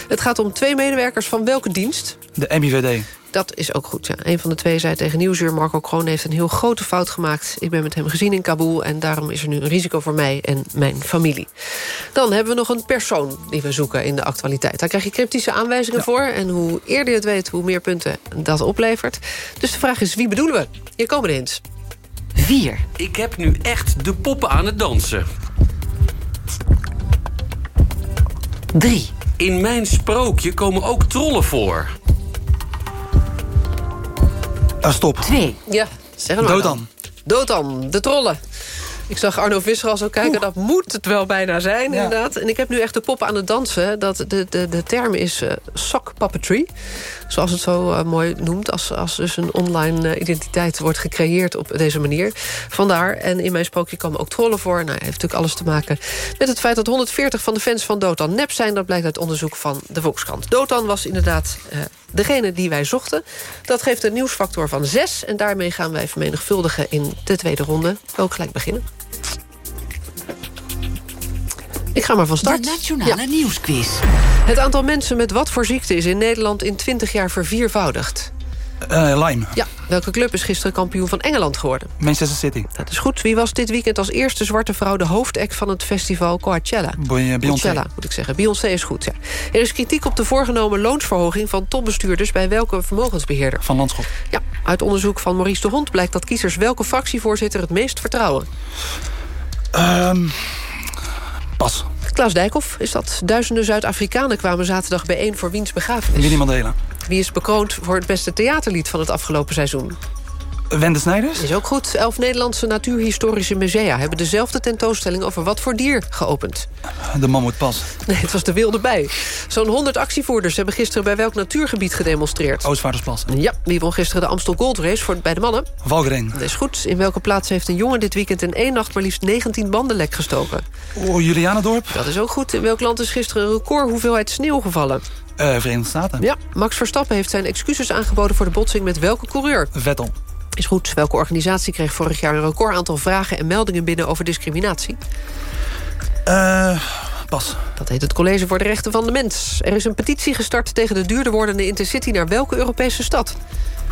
Het gaat om twee medewerkers van welke dienst? De MIVD. Dat is ook goed, ja. Een van de twee zei tegen Nieuwsuur... Marco Kroon heeft een heel grote fout gemaakt. Ik ben met hem gezien in Kabul... en daarom is er nu een risico voor mij en mijn familie. Dan hebben we nog een persoon die we zoeken in de actualiteit. Daar krijg je cryptische aanwijzingen voor. En hoe eerder je het weet, hoe meer punten dat oplevert. Dus de vraag is, wie bedoelen we? Hier komen de hints. 4. Ik heb nu echt de poppen aan het dansen. 3. In mijn sprookje komen ook trollen voor. Ah, stop. 2. Ja, zeg maar Dood dan. Dood dan, de trollen. Ik zag Arno Visser al zo kijken, dat moet het wel bijna zijn, inderdaad. En ik heb nu echt de poppen aan het dansen. Dat de, de, de term is eh sock puppetry. Zoals het zo eh, mooi noemt. Als, als dus een online eh, identiteit wordt gecreëerd op deze manier. Vandaar, en in mijn sprookje komen ook trollen voor. Nou, heeft natuurlijk alles te maken met het feit dat 140 van de fans van Dotan nep zijn. Dat blijkt uit onderzoek van de Volkskrant. Dotan was inderdaad eh, degene die wij zochten. Dat geeft een nieuwsfactor van 6. En daarmee gaan wij vermenigvuldigen in de tweede ronde. Ook gelijk beginnen. Ik ga maar van start. De Nationale Nieuwsquiz. Het aantal mensen met wat voor ziekte is in Nederland in 20 jaar verviervoudigd. Eh Lime. Ja, welke club is gisteren kampioen van Engeland geworden? Manchester City. Dat is goed. Wie was dit weekend als eerste zwarte vrouw de hoofdact van het festival Coachella? Boy- Beyoncé. Coachella, moet ik zeggen. Beyoncé is goed, ja. Er is kritiek op de voorgenomen loonsverhoging van topbestuurders... bij welke vermogensbeheerder? Van Landschot. Ja, uit onderzoek van Maurice de Hond blijkt dat kiezers... welke fractievoorzitter het meest vertrouwen? Ehm pas. Klaas Dijkhoff is dat. Duizenden Zuid-Afrikanen kwamen zaterdag bijeen voor wiens begrafenis. Winnie Mandela. Wie is bekroond voor het beste theaterlied van het afgelopen seizoen? Wende Snijders? Is ook goed. Elf Nederlandse natuurhistorische musea... hebben dezelfde tentoonstelling over wat voor dier geopend. De man moet pas. Nee, het was de wilde bij. Zo'n 100 actievoerders hebben gisteren bij welk natuurgebied gedemonstreerd? Oostvaardersplas. Ja, wie won gisteren de Amstel Gold Race voor, bij de mannen? Valgren. Dat is goed. In welke plaats heeft een jongen dit weekend in één nacht... maar liefst 19 banden lek gestoken? Oh, Julianendorp. Dat is ook goed. In welk land is gisteren een record hoeveelheid sneeuw gevallen? Uh, Verenigde Staten. Ja, Max Verstappen heeft zijn excuses aangeboden... voor de botsing met welke coureur? Vettel. Is goed. Welke organisatie kreeg vorig jaar een record aantal vragen en meldingen binnen over discriminatie? Uh, pas. Dat heet het College voor de Rechten van de Mens. Er is een petitie gestart tegen de duurder wordende intercity naar welke Europese stad?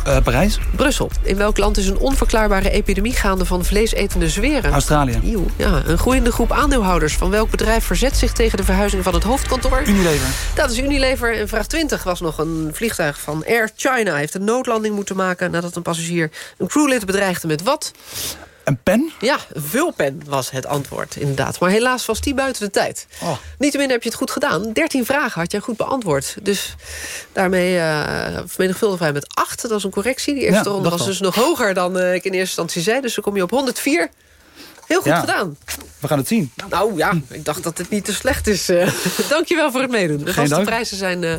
Uh, Parijs. Brussel. In welk land is een onverklaarbare epidemie gaande van vleesetende zweren? Australië. Eeuw, ja, een groeiende groep aandeelhouders van welk bedrijf verzet zich tegen de verhuizing van het hoofdkantoor? Unilever. Dat is Unilever. En vraag 20 was nog een vliegtuig van Air China. Heeft een noodlanding moeten maken nadat een passagier een crewlid bedreigde met wat? Een pen? Ja, vulpen was het antwoord, inderdaad. Maar helaas was die buiten de tijd. Oh. Niettemin heb je het goed gedaan. 13 vragen had jij goed beantwoord. Dus daarmee uh, vermenigvuldigen wij met 8. Dat was een correctie. Die eerste Ja, ronde was al. dus nog hoger dan uh, ik in eerste instantie zei. Dus dan kom je op 104. Heel goed Ja. gedaan. We gaan het zien. Nou ja, ik dacht dat het niet te slecht is. Uh, dankjewel voor het meedoen. De Geen vaste dank. prijzen zijn uh,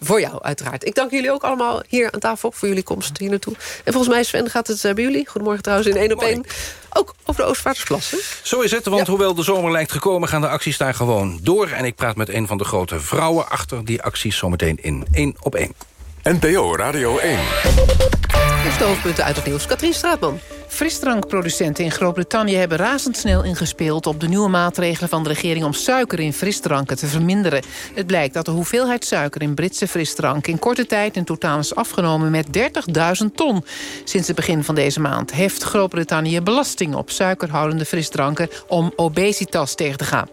voor jou, uiteraard. Ik dank jullie ook allemaal hier aan tafel voor jullie komst hier naartoe. En volgens mij, Sven, gaat het uh, bij jullie. Goedemorgen trouwens, in één op één. Ook over de Oostvaardersplassen. Zo is het, want hoewel de zomer lijkt gekomen... gaan de acties daar gewoon door. En ik praat met een van de grote vrouwen achter die acties... zometeen in één op één. NPO Radio 1. Eerste hoofdpunten uit het nieuws. Katrien Straatman. Frisdrankproducenten in Groot-Brittannië hebben razendsnel ingespeeld... op de nieuwe maatregelen van de regering om suiker in frisdranken te verminderen. Het blijkt dat de hoeveelheid suiker in Britse frisdrank... in korte tijd in totaal is afgenomen met 30.000 ton. Sinds het begin van deze maand heft Groot-Brittannië belasting... op suikerhoudende frisdranken om obesitas tegen te gaan.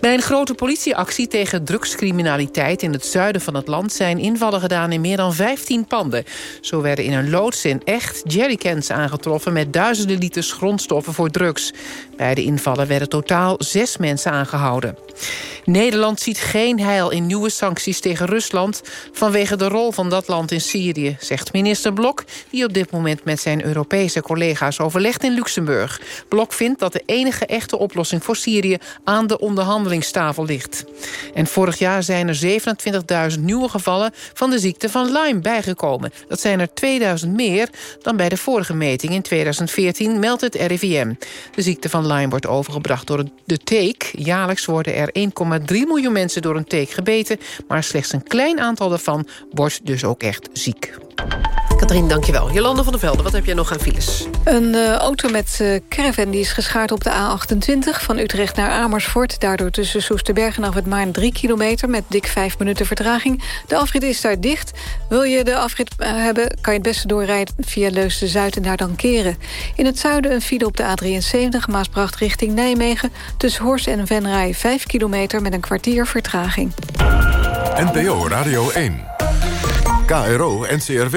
Bij een grote politieactie tegen drugscriminaliteit in het zuiden van het land... zijn invallen gedaan in meer dan 15 panden. Zo werden in een loods in echt jerrycans aangetroffen... met duizenden liters grondstoffen voor drugs. Bij de invallen werden totaal zes mensen aangehouden. Nederland ziet geen heil in nieuwe sancties tegen Rusland... vanwege de rol van dat land in Syrië, zegt minister Blok... die op dit moment met zijn Europese collega's overlegt in Luxemburg. Blok vindt dat de enige echte oplossing voor Syrië... aan de onderhandelingstafel ligt. En vorig jaar zijn er 27.000 nieuwe gevallen van de ziekte van Lyme bijgekomen. Dat zijn er 2000 meer dan bij de vorige meting in 2014, meldt het RIVM. De ziekte van Lyme wordt overgebracht door de teek. Jaarlijks worden er 1,3 miljoen mensen door een teek gebeten... maar slechts een klein aantal daarvan wordt dus ook echt ziek. Katrien, dankjewel. Jolande van der Velde, wat heb jij nog aan files? Een uh, auto met uh, caravan die is geschaard op de A28 van Utrecht naar Amersfoort. Daardoor tussen Soesterberg en af het Maarn 3 kilometer met dik 5 minuten vertraging. De afrit is daar dicht. Wil je de afrit uh, hebben, kan je het beste doorrijden via Leusden-Zuid en daar dan keren. In het zuiden een file op de A73 Maasbracht richting Nijmegen. Tussen Horst en Venray 5 kilometer met een kwartier vertraging. NPO Radio 1. KRO NCRW.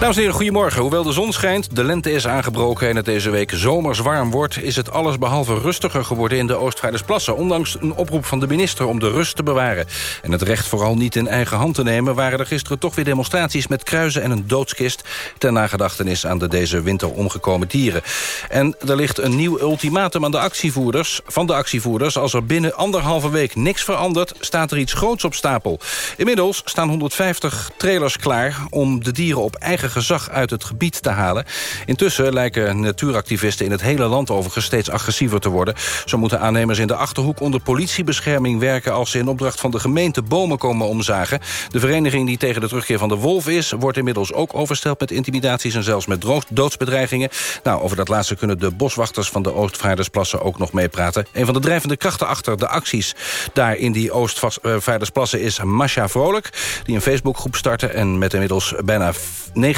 Dames en heren, goedemorgen. Hoewel de zon schijnt, de lente is aangebroken... en het deze week zomers warm wordt... is het allesbehalve rustiger geworden in de Oostvaardersplassen... ondanks een oproep van de minister om de rust te bewaren. En het recht vooral niet in eigen hand te nemen... waren er gisteren toch weer demonstraties met kruisen en een doodskist... ter nagedachtenis aan de deze winter omgekomen dieren. En er ligt een nieuw ultimatum aan de actievoerders, van de actievoerders... als er binnen anderhalve week niks verandert... staat er iets groots op stapel. Inmiddels staan 150 trailers klaar om de dieren op eigen gezag uit het gebied te halen. Intussen lijken natuuractivisten in het hele land overigens steeds agressiever te worden. Zo moeten aannemers in de Achterhoek onder politiebescherming werken... als ze in opdracht van de gemeente bomen komen omzagen. De vereniging die tegen de terugkeer van de wolf is... wordt inmiddels ook oversteld met intimidaties en zelfs met doodsbedreigingen. Nou, over dat laatste kunnen de boswachters van de Oostvaardersplassen ook nog meepraten. Een van de drijvende krachten achter de acties daar in die Oostvaardersplassen is Masha Vrolijk... die een Facebookgroep startte en met inmiddels bijna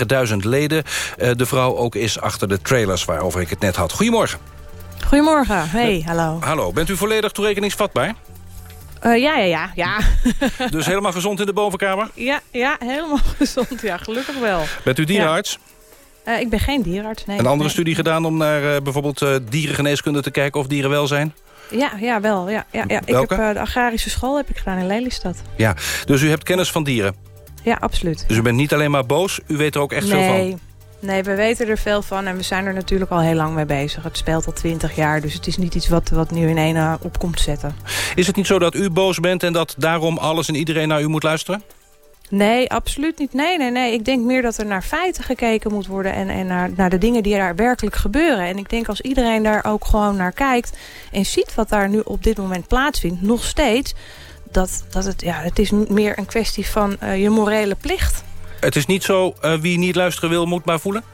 9000 leden... de vrouw ook is achter de trailers waarover ik het net had. Goedemorgen. Goedemorgen. Hey, hallo. Hallo, bent u volledig toerekeningsvatbaar? Uh, ja, ja, ja, ja. dus helemaal gezond in de bovenkamer? Ja, ja, helemaal gezond. Ja, gelukkig wel. Bent u dierenarts? Ja. Uh, ik ben geen dierenarts, nee. Een andere nee. studie gedaan om naar uh, bijvoorbeeld dierengeneeskunde te kijken of dieren wel zijn? Ja, ja wel. Ja, ja, ja. Ik Welke? heb eh, de agrarische school heb ik gedaan in Lelystad. Ja, dus u hebt kennis van dieren. Ja, absoluut. Dus u bent niet alleen maar boos, u weet er ook echt veel van. Nee, we weten er veel van en we zijn er natuurlijk al heel lang mee bezig. Het speelt al twintig jaar, dus het is niet iets wat, wat nu in één eh, op komt zetten. Is het niet zo dat u boos bent en dat daarom alles en iedereen naar u moet luisteren? Nee, absoluut niet. Nee, nee, nee. Ik denk meer dat er naar feiten gekeken moet worden... en, en naar, naar de dingen die daar werkelijk gebeuren. En ik denk als iedereen daar ook gewoon naar kijkt... en ziet wat daar nu op dit moment plaatsvindt, nog steeds... dat, dat het, ja, het is meer een kwestie van eh, je morele plicht. Het is niet zo, eh, wie niet luisteren wil, moet maar voelen?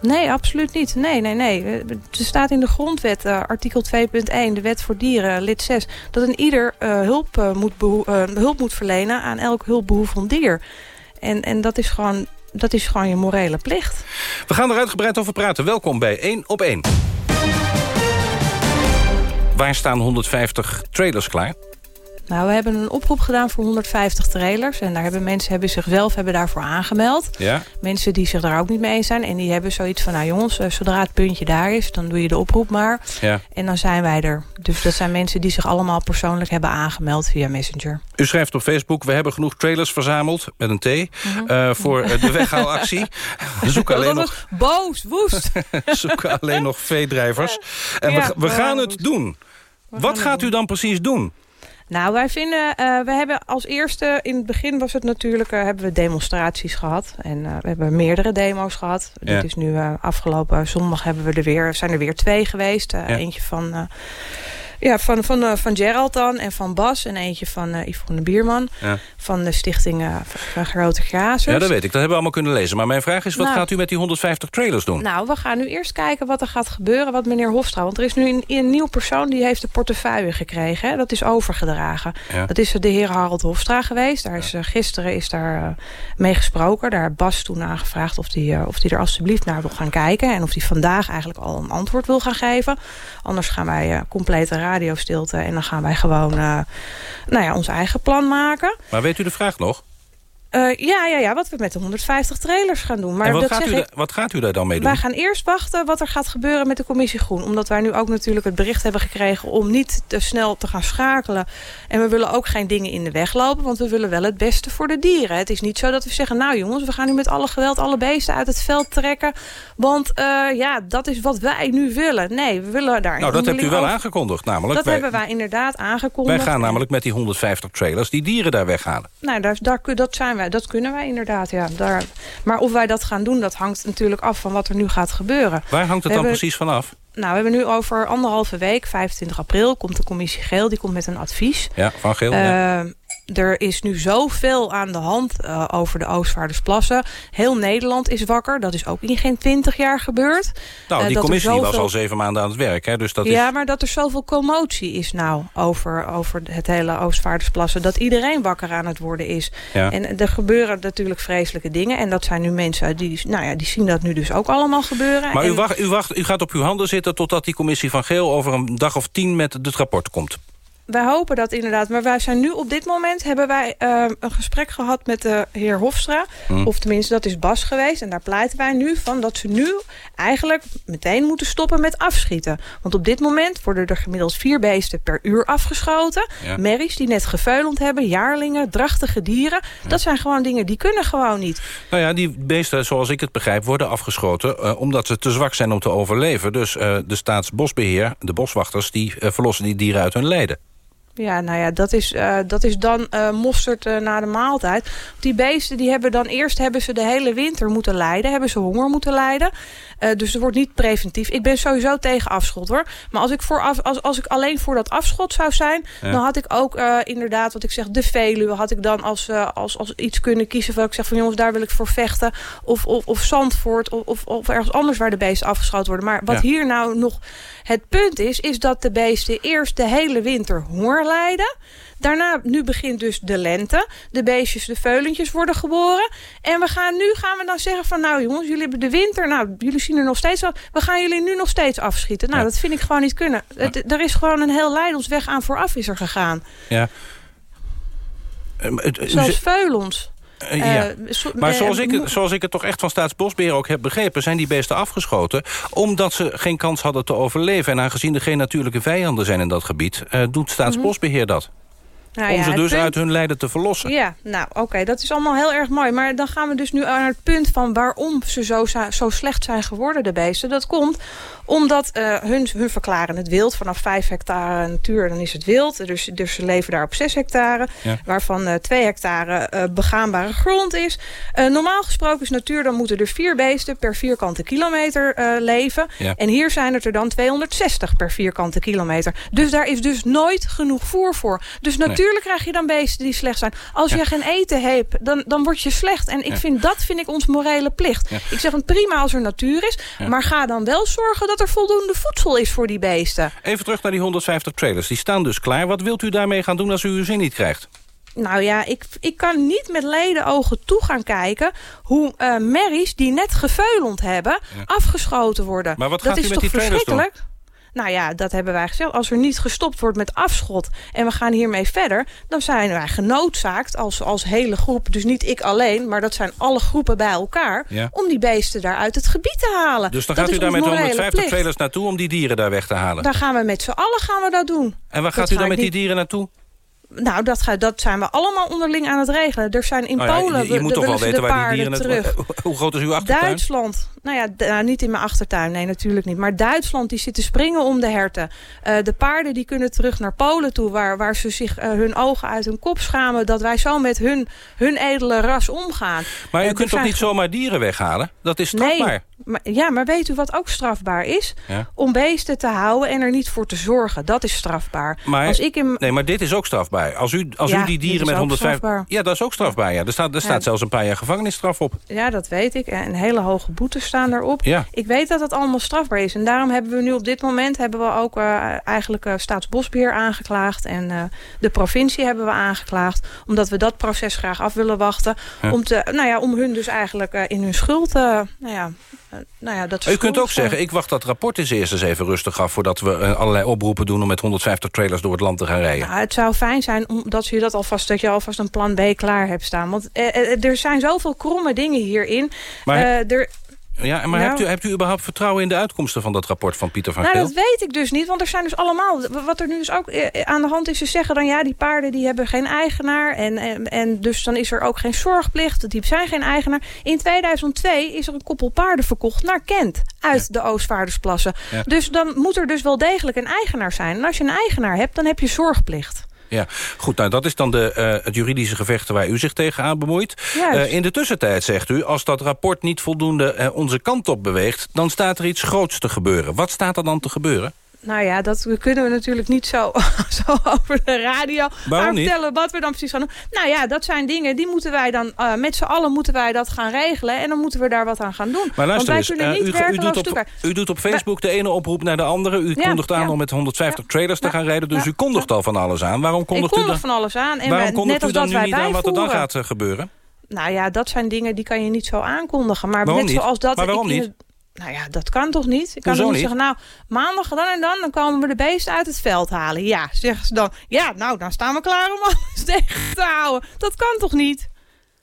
Nee, absoluut niet. Nee, nee, nee. Eh, Er staat in de grondwet, artikel 2.1, de wet voor dieren, lid 6... dat een ieder hulp, moet hulp moet verlenen aan elk hulpbehoevend dier. En, en dat, is gewoon, dat is gewoon je morele plicht. We gaan er uitgebreid over praten. Welkom bij 1 op 1. Waar staan 150 trailers klaar? Nou, we hebben een oproep gedaan voor 150 trailers. En daar hebben mensen hebben zichzelf hebben daarvoor aangemeld. Ja. Mensen die zich daar ook niet mee eens zijn. En die hebben zoiets van, nou jongens, eh, zodra het puntje daar is... dan doe je de oproep maar. Ja. En dan zijn wij er. Dus dat zijn mensen die zich allemaal persoonlijk hebben aangemeld via Messenger. U schrijft op Facebook, we hebben genoeg trailers verzameld, met een T... Mhm. eh, voor eh, de weghaalactie. We zoeken alleen nog, Boos, woest. zoeken alleen nog veedrijvers. En Ja, we, we gaan het doen. Wat gaat u dan precies doen? Nou, wij vinden, eh, we hebben als eerste, in het begin was het natuurlijk, eh, hebben we demonstraties gehad. En eh, we hebben meerdere demo's gehad. Ja. Dit is nu afgelopen zondag hebben we er weer, zijn er weer twee geweest. Ja. Eentje van, ja, van, van, eh, van Gerald dan en van Bas. En eentje van eh Yvonne Bierman. Ja. Van de stichting eh, van Grote Grazers. Ja, dat weet ik. Dat hebben we allemaal kunnen lezen. Maar mijn vraag is, wat Nou. gaat u met die 150 trailers doen? Nou, we gaan nu eerst kijken wat er gaat gebeuren, wat meneer Hofstra... want er is nu een, een nieuw persoon die heeft de portefeuille gekregen. Hè? Dat is overgedragen. Ja. Dat is de heer Harold Hofstra geweest. Daar is, gisteren is daar mee gesproken. Daar heeft Bas toen aangevraagd of hij of die er alsjeblieft naar wil gaan kijken... en of hij vandaag eigenlijk al een antwoord wil gaan geven. Anders gaan wij eh, complete radiostilte... en dan gaan wij gewoon eh, nou ja, ons eigen plan maken... Maar weet u de vraag nog? Eh, ja, ja, ja, wat we met de 150 trailers gaan doen. Maar en wat dat gaat, zeg u ik, wat gaat u daar dan mee doen? wij gaan eerst wachten wat er gaat gebeuren met de commissie Groen. Omdat wij nu ook natuurlijk het bericht hebben gekregen... om niet te snel te gaan schakelen. En we willen ook geen dingen in de weg lopen... want we willen wel het beste voor de dieren. Het is niet zo dat we zeggen... nou jongens, we gaan nu met alle geweld alle beesten uit het veld trekken. Want eh, ja, dat is wat wij nu willen. Nee, we willen daar... Nou, dat hebt u wel over- aangekondigd. Namelijk, Dat wij, hebben wij inderdaad aangekondigd. wij gaan namelijk met die 150 trailers die dieren daar weghalen. Nou, daar, daar, dat, zijn wij, dat kunnen wij inderdaad, ja. Daar, maar of wij dat gaan doen, dat hangt natuurlijk af van wat er nu gaat gebeuren. Waar hangt We het dan hebben- precies vanaf? Nou, we hebben nu over anderhalve week, 25 april, komt de commissie Geel. Die komt met een advies. Ja, van Geel. ja. Eh, er is nu zoveel aan de hand eh, over de Oostvaardersplassen. Heel Nederland is wakker. Dat is ook in geen 20 jaar gebeurd. Nou, Eh, die er commissie was al zeven maanden aan het werk. Hè, dus dat ja, is... maar dat er zoveel commotie is nou over, over het hele Oostvaardersplassen. Dat iedereen wakker aan het worden is. Ja. En er gebeuren natuurlijk vreselijke dingen. En dat zijn nu mensen die, nou ja, die zien dat nu dus ook allemaal gebeuren. Maar u, wacht, u, wacht, u gaat op uw handen zitten totdat die commissie van Geel... over een dag of tien met het rapport komt. Wij hopen dat inderdaad. Maar wij zijn nu op dit moment hebben wij eh, een gesprek gehad met de heer Hofstra. Hm. Of tenminste, dat is Bas geweest. En daar pleiten wij nu van dat ze nu eigenlijk meteen moeten stoppen met afschieten. Want op dit moment worden er gemiddeld vier beesten per uur afgeschoten. Ja. Merries die net geveulend hebben, jaarlingen, drachtige dieren. Dat zijn gewoon dingen die kunnen gewoon niet. Nou ja, die beesten, zoals ik het begrijp, worden afgeschoten... eh, omdat ze te zwak zijn om te overleven. Dus eh, de staatsbosbeheer, de boswachters... die eh, verlossen die dieren uit hun lijden. Ja, nou ja, dat is, eh, dat is dan eh mosterd eh, na de maaltijd. Die beesten die hebben dan eerst hebben ze de hele winter moeten lijden. Hebben ze honger moeten lijden. Eh, dus er wordt niet preventief. Ik ben sowieso tegen afschot hoor. Maar als ik, voor af, als, als ik alleen voor dat afschot zou zijn... Ja. dan had ik ook eh, inderdaad, wat ik zeg, de Veluwe... had ik dan als, eh, als, als iets kunnen kiezen... waar ik zeg van jongens, daar wil ik voor vechten. Of, of, of Zandvoort, of, of, of ergens anders waar de beesten afgeschoten worden. Maar wat Ja. hier nou nog het punt is... is dat de beesten eerst de hele winter honger lijden... Daarna, nu begint dus de lente. De beestjes, de veulentjes worden geboren. En we gaan nu gaan we dan zeggen van... nou jongens, jullie hebben de winter. Nou, jullie zien er nog steeds af. We gaan jullie nu nog steeds afschieten. Nou, Ja. dat vind ik gewoon niet kunnen. Het- er is gewoon een heel lijdensweg aan vooraf is er gegaan. Ja. Eh, u Zoals veulens. Eh, ja. Eh, so- maar eh, zoals ik, zoals ik het toch echt van Staatsbosbeheer ook heb begrepen... zijn die beesten afgeschoten omdat ze geen kans hadden te overleven. En aangezien er geen natuurlijke vijanden zijn in dat gebied... eh, doet Staatsbosbeheer dat. Nou om ja, ze dus punt- uit hun lijden te verlossen. Ja, nou oké, dat is allemaal heel erg mooi. Maar dan gaan we dus nu naar het punt van waarom ze zo, zo slecht zijn geworden, de beesten. Dat komt omdat eh, hun, hun verklaren het wild. Vanaf 5 hectare natuur, dan is het wild. Dus, dus ze leven daar op 6 hectare. Ja. Waarvan eh 2 hectare eh, begaanbare grond is. Normaal gesproken is natuur, dan moeten er vier beesten per vierkante kilometer leven. Ja. En hier zijn het er dan 260 per vierkante kilometer. Dus daar is dus nooit genoeg voer voor. Dus Nee. Natuurlijk krijg je dan beesten die slecht zijn. Als je geen eten hebt, dan, dan word je slecht. En ik vind, dat vind ik ons morele plicht. Ik zeg, het prima als er natuur is. Maar ga dan wel zorgen dat er voldoende voedsel is voor die beesten. Even terug naar die 150 trailers. Die staan dus klaar. Wat wilt u daarmee gaan doen als u uw zin niet krijgt? Nou ja, ik, ik kan niet met leden ogen toe gaan kijken... hoe eh merries die net geveulend hebben, afgeschoten worden. Maar wat dat gaat u is met toch die trailers doen? Nou ja, dat hebben wij gezegd. Als er niet gestopt wordt met afschot en we gaan hiermee verder... dan zijn wij genoodzaakt als, als hele groep, dus niet ik alleen... maar dat zijn alle groepen bij elkaar... Ja. om die beesten daar uit het gebied te halen. Dus dan Dat gaat u daar met morele 150 plicht. trailers naartoe om die dieren daar weg te halen. Dan gaan we met z'n allen gaan we dat doen. En waar Dat gaat u dan met die dieren naartoe? Nou, dat, gaat, dat zijn we allemaal onderling aan het regelen. Er zijn in Nou ja, Polen... je, je moet de- toch wel willen ze weten de waar die paarden dieren... terug. Hoe groot is uw achtertuin? Duitsland, nou ja, nou, niet in mijn achtertuin, nee, natuurlijk niet. Maar Duitsland, die zit te springen om de herten. Eh, de paarden die kunnen terug naar Polen toe... waar, waar ze zich eh, hun ogen uit hun kop schamen... dat wij zo met hun, hun edele ras omgaan. Maar u Eh, kunt toch zijn niet zomaar dieren weghalen? Dat is strafbaar. Nee, maar, ja, maar weet u wat ook strafbaar is? Ja. Om beesten te houden en er niet voor te zorgen. Dat is strafbaar. Maar, Als ik in, Nee, maar dit is ook strafbaar. Als u, als Ja, u die dieren met ook 105... strafbaar. Ja, dat is ook strafbaar. Ja. Er staat, er staat Ja. zelfs een paar jaar gevangenisstraf op. Ja, dat weet ik. En hele hoge boetes staan daarop. Ja. Ik weet dat het allemaal strafbaar is. En daarom hebben we nu op dit moment hebben we ook eh, eigenlijk eh, Staatsbosbeheer aangeklaagd. En eh, de provincie hebben we aangeklaagd. Omdat we dat proces graag af willen wachten. Om, te, nou ja, om hun dus eigenlijk in hun schuld... nou ja, nou ja, dat U kunt ook zijn. zeggen, ik wacht dat rapport eens eerst eens even rustig af... voordat we eh, allerlei oproepen doen om met 150 trailers door het land te gaan rijden. Nou, het zou fijn zijn omdat je dat alvast, dat je alvast een plan B klaar hebt staan. Want eh, eh, er zijn zoveel kromme dingen hierin. Maar- Eh, er, Ja, maar Nou- hebt, u, hebt u überhaupt vertrouwen in de uitkomsten van dat rapport van Pieter van Nou, Geel? dat weet ik dus niet, want er zijn dus allemaal... Wat er nu dus ook eh, aan de hand is, ze zeggen dan... ja, die paarden die hebben geen eigenaar en, en, en dus dan is er ook geen zorgplicht. Die zijn geen eigenaar. In 2002 is er een koppel paarden verkocht naar Kent uit de Oostvaardersplassen. Ja. Dus dan moet er dus wel degelijk een eigenaar zijn. En als je een eigenaar hebt, dan heb je zorgplicht. Ja, goed, nou dat is dan de, eh, het juridische gevecht waar u zich tegenaan bemoeit. Juist. Eh, in de tussentijd zegt u, als dat rapport niet voldoende eh, onze kant op beweegt... dan staat er iets groots te gebeuren. Wat staat er dan te gebeuren? Nou ja, dat kunnen we natuurlijk niet zo, zo over de radio Waarom vertellen wat we dan precies gaan doen. Nou ja, dat zijn dingen, die moeten wij dan eh, met z'n allen moeten wij dat gaan regelen. En dan moeten we daar wat aan gaan doen. Maar Want luister wij eens, kunnen eh, niet u, u, doet op, u doet op Facebook de ene oproep naar de andere. U Ja, kondigt aan ja. om met 150 trailers te gaan rijden. Dus u kondigt al van alles aan. Waarom Ik kondigt u kondig dan, van alles aan. En waarom kondigt net u dan dat nu niet aan wat er dan gaat eh, gebeuren? Nou ja, dat zijn dingen die kan je niet zo aankondigen. Maar Waarom net niet? zoals dat Maar ik waarom in niet? Nou ja, dat kan toch niet? Ik kan Hoezo niet? zeggen, nou, maandag dan en dan, dan komen we de beesten uit het veld halen. Ja, zeggen ze dan. Ja, nou, dan staan we klaar om alles tegen te houden. Dat kan toch niet?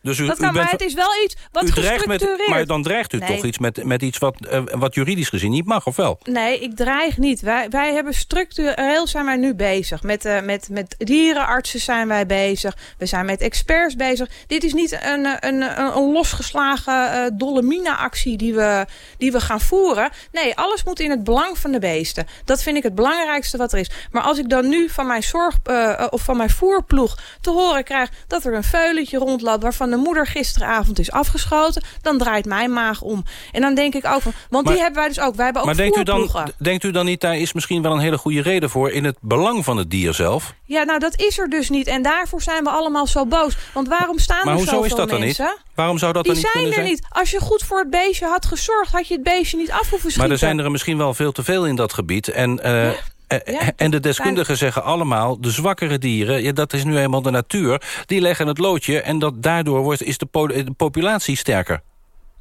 Dus u, dat u kan, maar het is wel iets wat u dreigt met, gestructureerd. maar dan dreigt u Nee. toch iets met, met iets wat, eh, wat juridisch gezien niet mag, of wel? Nee, ik dreig niet. Wij, wij hebben structureel zijn wij nu bezig. Met, eh, met, met dierenartsen zijn wij bezig. We zijn met experts bezig. Dit is niet een, een, een, een losgeslagen eh Dolomina-actie die we, die we gaan voeren. Nee, alles moet in het belang van de beesten. Dat vind ik het belangrijkste wat er is. Maar als ik dan nu van mijn zorg eh, of van mijn voerploeg te horen krijg dat er een veulentje rondloopt waarvan de moeder gisteravond is afgeschoten, dan draait mijn maag om. En dan denk ik ook van, want Maar- die hebben wij dus ook. Wij hebben ook Maar denkt u, dan, denkt u dan niet, daar is misschien wel een hele goede reden voor... in het belang van het dier zelf? Ja, nou dat is er dus niet. En daarvoor zijn we allemaal zo boos. Want waarom staan Maar er hoezo zoveel is dat dan mensen? niet? Waarom zou dat Die dan niet zijn er zijn? niet. Als je goed voor het beestje had gezorgd, had je het beestje niet af hoeven schieten. Maar er zijn er misschien wel veel te veel in dat gebied. En, eh, eh, en de deskundigen zeggen allemaal... de zwakkere dieren, ja, dat is nu eenmaal de natuur... die leggen het loodje en dat daardoor wordt, is de, po- de populatie sterker.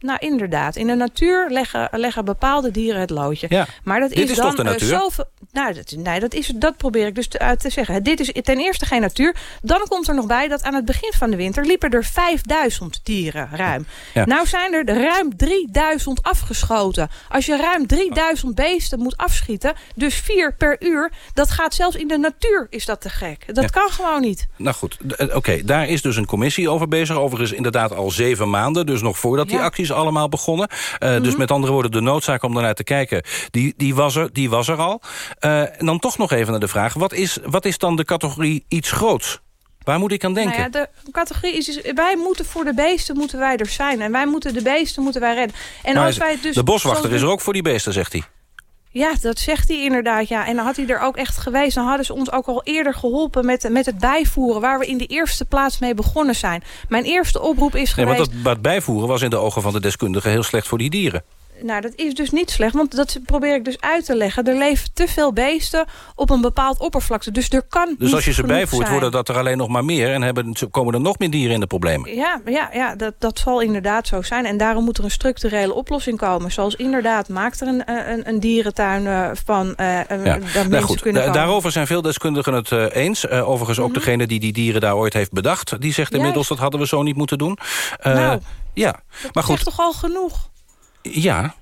Nou, inderdaad. In de natuur leggen, leggen bepaalde dieren het loodje. Ja. Maar dat Dit is, dan toch de eh, natuur? zoveel... Nou, dat, nee, dat, is, dat probeer ik dus te, uit te zeggen. Dit is ten eerste geen natuur. Dan komt er nog bij dat aan het begin van de winter... liepen er 5000 dieren ruim. Ja. Nou zijn er ruim 3000 afgeschoten. Als je ruim 3000 beesten moet afschieten... dus vier per uur, dat gaat zelfs in de natuur is dat te gek. Dat Ja. kan gewoon niet. Nou goed, eh, oké, daar is dus een commissie over bezig. Overigens inderdaad al zeven maanden, dus nog voordat die acties allemaal begonnen. Eh, Dus Mhm. met andere woorden, de noodzaak om daarnaar te kijken, die, die, was, er, die was er al. Eh, en dan toch nog even naar de vraag, wat is, wat is dan de categorie iets groots? Waar moet ik aan denken? Nou ja, de categorie is, is... Wij moeten voor de beesten moeten wij er zijn. En wij moeten de beesten moeten wij redden. En Maar als wij dus, de boswachter is er ook voor die beesten, zegt hij. Ja, dat zegt hij inderdaad. Ja. En dan had hij er ook echt geweest. Dan hadden ze ons ook al eerder geholpen met, met het bijvoeren... waar we in de eerste plaats mee begonnen zijn. Mijn eerste oproep is Nee, want geweest... dat, dat bijvoeren was in de ogen van de deskundigen heel slecht voor die dieren. Nou, dat is dus niet slecht, want dat probeer ik dus uit te leggen. Er leven te veel beesten op een bepaald oppervlakte. Dus er kan Dus als je ze bijvoert, zijn. worden dat er alleen nog maar meer... en hebben, komen er nog meer dieren in de problemen. Ja, ja, ja dat, dat zal inderdaad zo zijn. En daarom moet er een structurele oplossing komen. Zoals inderdaad, maakt er een, een, een dierentuin eh, van... eh, een- Ja. Nou goed, kunnen komen. daarover zijn veel deskundigen het eh, eens. Eh, overigens ook degene die die dieren daar ooit heeft bedacht. Die zegt inmiddels, dat hadden we zo niet moeten doen. Eh, Nou, ja, maar Dat is goed, toch al genoeg? Ja.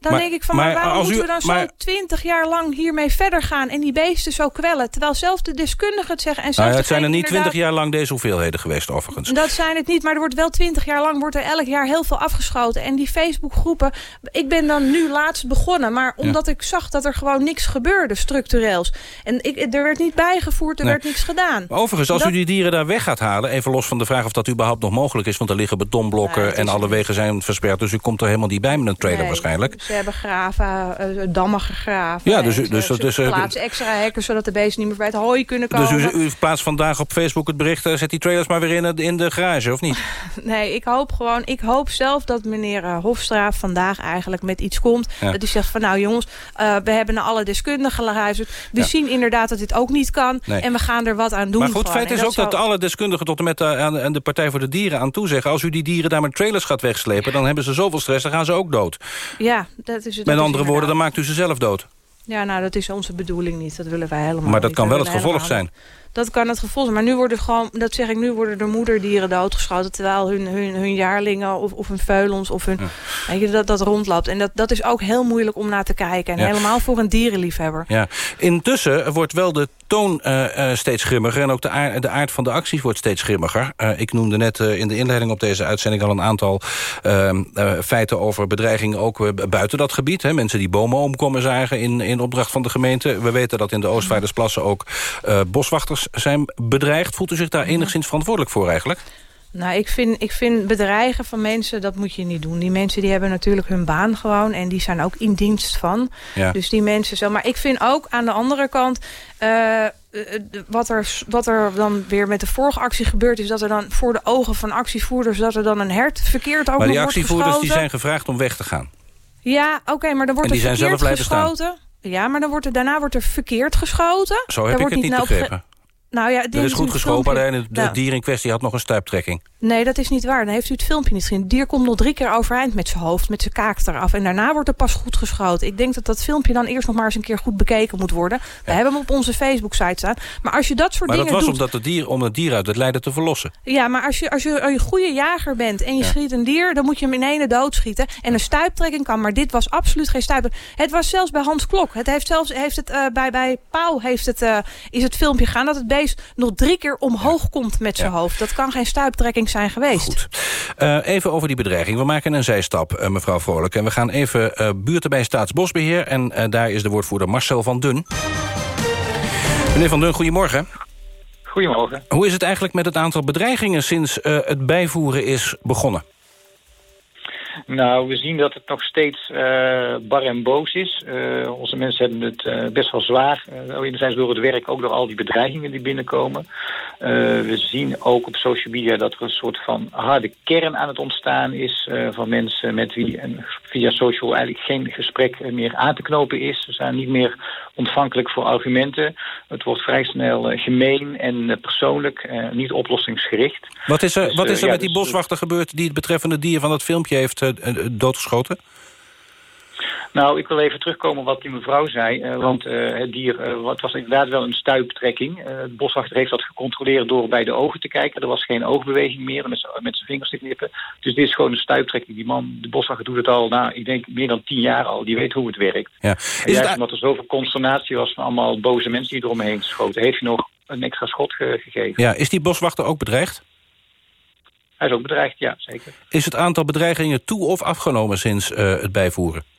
Dan Maar- denk ik van, maar, maar waarom moeten u- we dan zo twintig jaar lang hiermee verder gaan... en die beesten zo kwellen? Terwijl zelfs de deskundigen het zeggen. En Nou zelfs het zijn er niet twintig jaar lang deze hoeveelheden geweest, overigens. Dat zijn het niet, maar er wordt wel twintig jaar lang wordt er elk jaar heel veel afgeschoten. En die Facebookgroepen, ik ben dan nu laatst begonnen, maar omdat ik zag dat er gewoon niks gebeurde structureels. En ik, er werd niet bijgevoerd, er Nee. werd niks gedaan. Maar Overigens, als Dat- u die dieren daar weg gaat halen... even los van de vraag of dat überhaupt nog mogelijk is... want er liggen betonblokken en alle wegen zijn versperd... dus u komt er helemaal niet bij met een trailer Nee, waarschijnlijk. Ze hebben graven, eh, dammen gegraven. Ja, dus En dus ze, eh, plaatsen extra hekken zodat de beesten niet meer bij het hooi kunnen Dus komen. u, u plaatst vandaag op Facebook het bericht... eh, zet die trailers maar weer in, in de garage, of niet? Nee, ik hoop gewoon, ik hoop zelf dat meneer eh, Hofstra vandaag eigenlijk met iets komt. Ja. Dat hij zegt van nou jongens, eh, we hebben naar alle deskundigen geluisterd. We Ja. zien inderdaad dat dit ook niet kan. Nee. En we gaan er wat aan doen. maar goed, gewoon. feit is ook dat alle deskundigen tot en met de, aan, aan de Partij voor de Dieren aan toezeggen... als u die dieren daar met trailers gaat wegslepen... dan hebben ze zoveel stress, dan gaan ze ook dood. Ja, dat is met andere woorden, dan maakt u ze zelf dood. Ja, nou, dat is onze bedoeling niet. Dat willen wij helemaal Maar dat niet. kan We wel het gevolg zijn. Dat kan het gevolg zijn. Maar nu worden gewoon, dat zeg ik, nu worden er moederdieren doodgeschoten. Terwijl hun, hun, hun jaarlingen of, of hun veulens of hun, weet je, dat, dat rondloopt. En dat, dat is ook heel moeilijk om naar te kijken. En Ja. helemaal voor een dierenliefhebber. Ja. Intussen wordt wel de toon eh, eh, steeds grimmiger... en ook de, aard, de aard van de acties wordt steeds grimmiger. Eh, ik noemde net in de inleiding op deze uitzending... al een aantal eh, eh, feiten over bedreiging ook buiten dat gebied. Hè. Mensen die bomen omkomen zagen in, in opdracht van de gemeente. We weten dat in de Oostvaardersplassen ook eh, zijn bedreigd. Voelt u zich daar enigszins verantwoordelijk voor eigenlijk? Nou, ik vind, ik vind bedreigen van mensen, dat moet je niet doen. Die mensen die hebben natuurlijk hun baan gewoon. En die zijn ook in dienst van. Ja. Dus die mensen zo. Maar ik vind ook aan de andere kant... eh, eh, wat, er, wat er dan weer met de vorige actie gebeurd is... dat er dan voor de ogen van actievoerders... dat er dan een hert verkeerd ook maar die actievoerders die geschoten. zijn gevraagd om weg te gaan. Ja, oké, maar dan wordt En die er zijn verkeerd zelf blijven staan. geschoten. Ja, maar dan wordt er, daarna wordt er verkeerd geschoten. Zo Daar heb ik wordt het niet naar opge- begrepen. Nou ja, Er dit is goed geschoten, alleen het, Nou, dier in kwestie had nog een stuiptrekking. Nee, dat is niet waar. Dan heeft u het filmpje niet gezien. Het dier komt nog drie keer overeind met zijn hoofd, met zijn kaak eraf. En daarna wordt er pas goed geschoten. Ik denk dat dat filmpje dan eerst nog maar eens een keer goed bekeken moet worden. We hebben hem op onze Facebook-site staan. Maar als je dat soort Maar dat dingen was doet... omdat het dier, om het dier uit het lijden te verlossen. Ja, maar als je, als je een goede jager bent en je Ja. schiet een dier... dan moet je hem in ene doodschieten. En een stuiptrekking kan, maar dit was absoluut geen stuiptrekking. Het was zelfs bij Hans Klok. Het heeft zelfs heeft het, eh, bij, bij Pauw heeft het, eh, is het filmpje gegaan... dat het nog drie keer omhoog komt met zijn hoofd. Dat kan geen stuiptrekking zijn geweest. Eh, even over die bedreiging. We maken een zijstap, eh, mevrouw Vrolijk. En we gaan even eh, buurten bij Staatsbosbeheer. En eh, daar is de woordvoerder Marcel van Dun. Meneer van Dun, goedemorgen. Goedemorgen. Hoe is het eigenlijk met het aantal bedreigingen... sinds eh, het bijvoeren is begonnen? Nou, we zien dat het nog steeds eh, bar en boos is. Eh, onze mensen hebben het eh, best wel zwaar. Uh, enerzijds door het werk, ook door al die bedreigingen die binnenkomen. Uh, we zien ook op social media dat er een soort van harde kern aan het ontstaan is... Uh, van mensen met wie via social eigenlijk geen gesprek meer aan te knopen is. Ze zijn niet meer ontvankelijk voor argumenten. Het wordt vrij snel uh, gemeen en persoonlijk, niet oplossingsgericht. Wat is er, Dus, wat is er ja, met die dus, boswachter gebeurd... die het betreffende dier van dat filmpje heeft doodgeschoten? Nou, ik wil even terugkomen op wat die mevrouw zei. eh, want eh, het dier eh, was inderdaad wel een stuiptrekking. De boswachter heeft dat gecontroleerd door bij de ogen te kijken. Er was geen oogbeweging meer met, met zijn vingers te knippen. Dus dit is gewoon een stuiptrekking. Die man, de boswachter doet het al, nou, ik denk meer dan tien jaar al. Die weet hoe het werkt. Ja. En Is juist omdat er zoveel consternatie was van allemaal boze mensen die eromheen schoten... heeft hij nog een extra schot ge- gegeven. ja, is die boswachter ook bedreigd? Hij is ook bedreigd, ja, zeker. Is het aantal bedreigingen toe of afgenomen sinds het bijvoeren?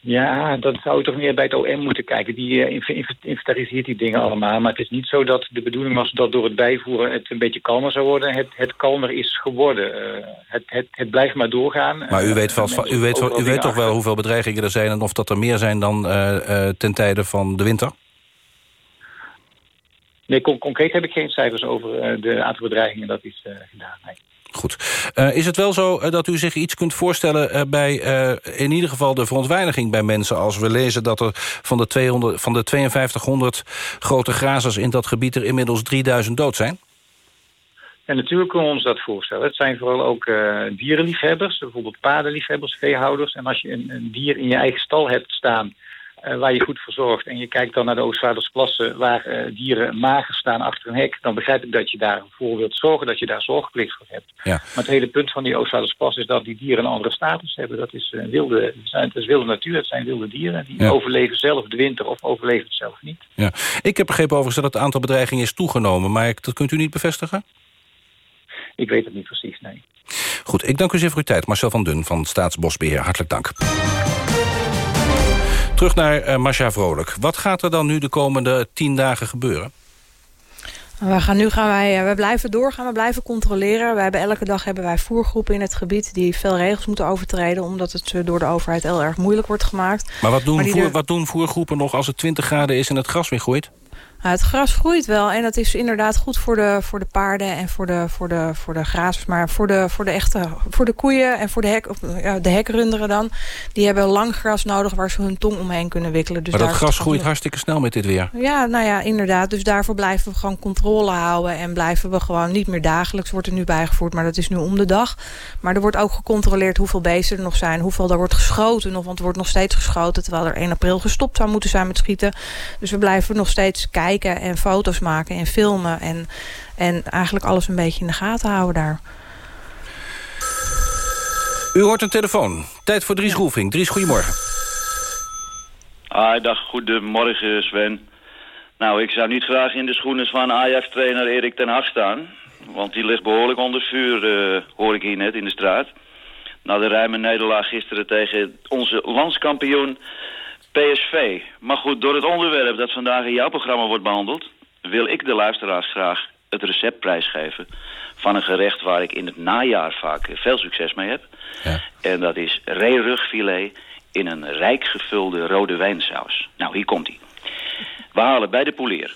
Ja, dat zou je toch meer bij het OM moeten kijken. Die eh, inv- inv- inventariseert die dingen allemaal. Maar het is niet zo dat de bedoeling was dat door het bijvoeren het een beetje kalmer zou worden. Het, het kalmer is geworden. Eh, het, het, het blijft maar doorgaan. Maar u Eh, weet, mensen u weet, u weet toch wel hoeveel bedreigingen er zijn... en of dat er meer zijn dan ten tijde van de winter? Nee, con- concreet heb ik geen cijfers over de aantal bedreigingen dat is gedaan. Nee. Goed. Eh, is het wel zo eh, dat u zich iets kunt voorstellen... eh, bij in ieder geval de verontwaardiging bij mensen... als we lezen dat er van de, 200, van de 5200 grote grazers in dat gebied... er inmiddels 3000 dood zijn? En natuurlijk kunnen we ons dat voorstellen. Het zijn vooral ook dierenliefhebbers, bijvoorbeeld paardenliefhebbers, veehouders. En als je een, een dier in je eigen stal hebt staan eh, waar je goed verzorgt... en je kijkt dan naar de Oostvaardersplassen waar eh, dieren mager staan achter een hek... dan begrijp ik dat je daarvoor wilt zorgen, dat je daar zorgplicht voor hebt. Ja. Maar het hele punt van die Oostvaardersplas is dat die dieren een andere status hebben. Dat is, eh, wilde, het is wilde natuur, het zijn wilde dieren. Die Ja. overleven zelf de winter of overleven het zelf niet. Ja. Ik heb begrepen overigens dat het aantal bedreigingen is toegenomen... maar dat kunt u niet bevestigen? Ik weet het niet precies, nee. Goed, ik dank u zeer voor uw tijd. Marcel van Dun van Staatsbosbeheer, hartelijk dank. Terug naar uh, Masha Vrolijk. Wat gaat er dan nu de komende tien dagen gebeuren? We gaan, nu gaan wij, eh, we blijven doorgaan, we blijven controleren. We hebben, elke dag hebben wij voergroepen in het gebied... die veel regels moeten overtreden... omdat het eh, door de overheid heel erg moeilijk wordt gemaakt. Maar wat doen, Maar die voer, wat doen voergroepen nog als het 20 graden is en het gras weer groeit? Nou, het gras groeit wel en dat is inderdaad goed voor de, voor de paarden en voor de, voor de, voor de grazers. Maar voor de, voor de echte voor de koeien en voor de, hek, de hekrunderen dan... die hebben lang gras nodig waar ze hun tong omheen kunnen wikkelen. Dus maar dat gras groeit hartstikke snel met dit weer. Ja, nou ja, inderdaad. Dus daarvoor blijven we gewoon controle houden. En blijven we gewoon niet meer dagelijks wordt er nu bijgevoerd. Maar dat is nu om de dag. Maar er wordt ook gecontroleerd hoeveel beesten er nog zijn. Hoeveel er wordt geschoten nog. Want er wordt nog steeds geschoten. Terwijl er 1 april gestopt zou moeten zijn met schieten. Dus we blijven nog steeds kijken en foto's maken en filmen. En, en eigenlijk alles een beetje in de gaten houden daar. U hoort een telefoon. Tijd voor Dries Roelving. Dries, goedemorgen. Ah, dag, goedemorgen Sven. Nou, ik zou niet graag in de schoenen van Ajax-trainer Erik ten Hag staan. Want die ligt behoorlijk onder vuur, eh, hoor ik hier net in de straat. Na de ruime nederlaag gisteren tegen onze landskampioen PSV. Maar goed, door het onderwerp dat vandaag in jouw programma wordt behandeld... wil ik de luisteraars graag het recept prijsgeven... van een gerecht waar ik in het najaar vaak veel succes mee heb. En dat is reerugfilet in een rijk gevulde rode wijnsaus. Nou, hier komt hij. We halen bij de poelier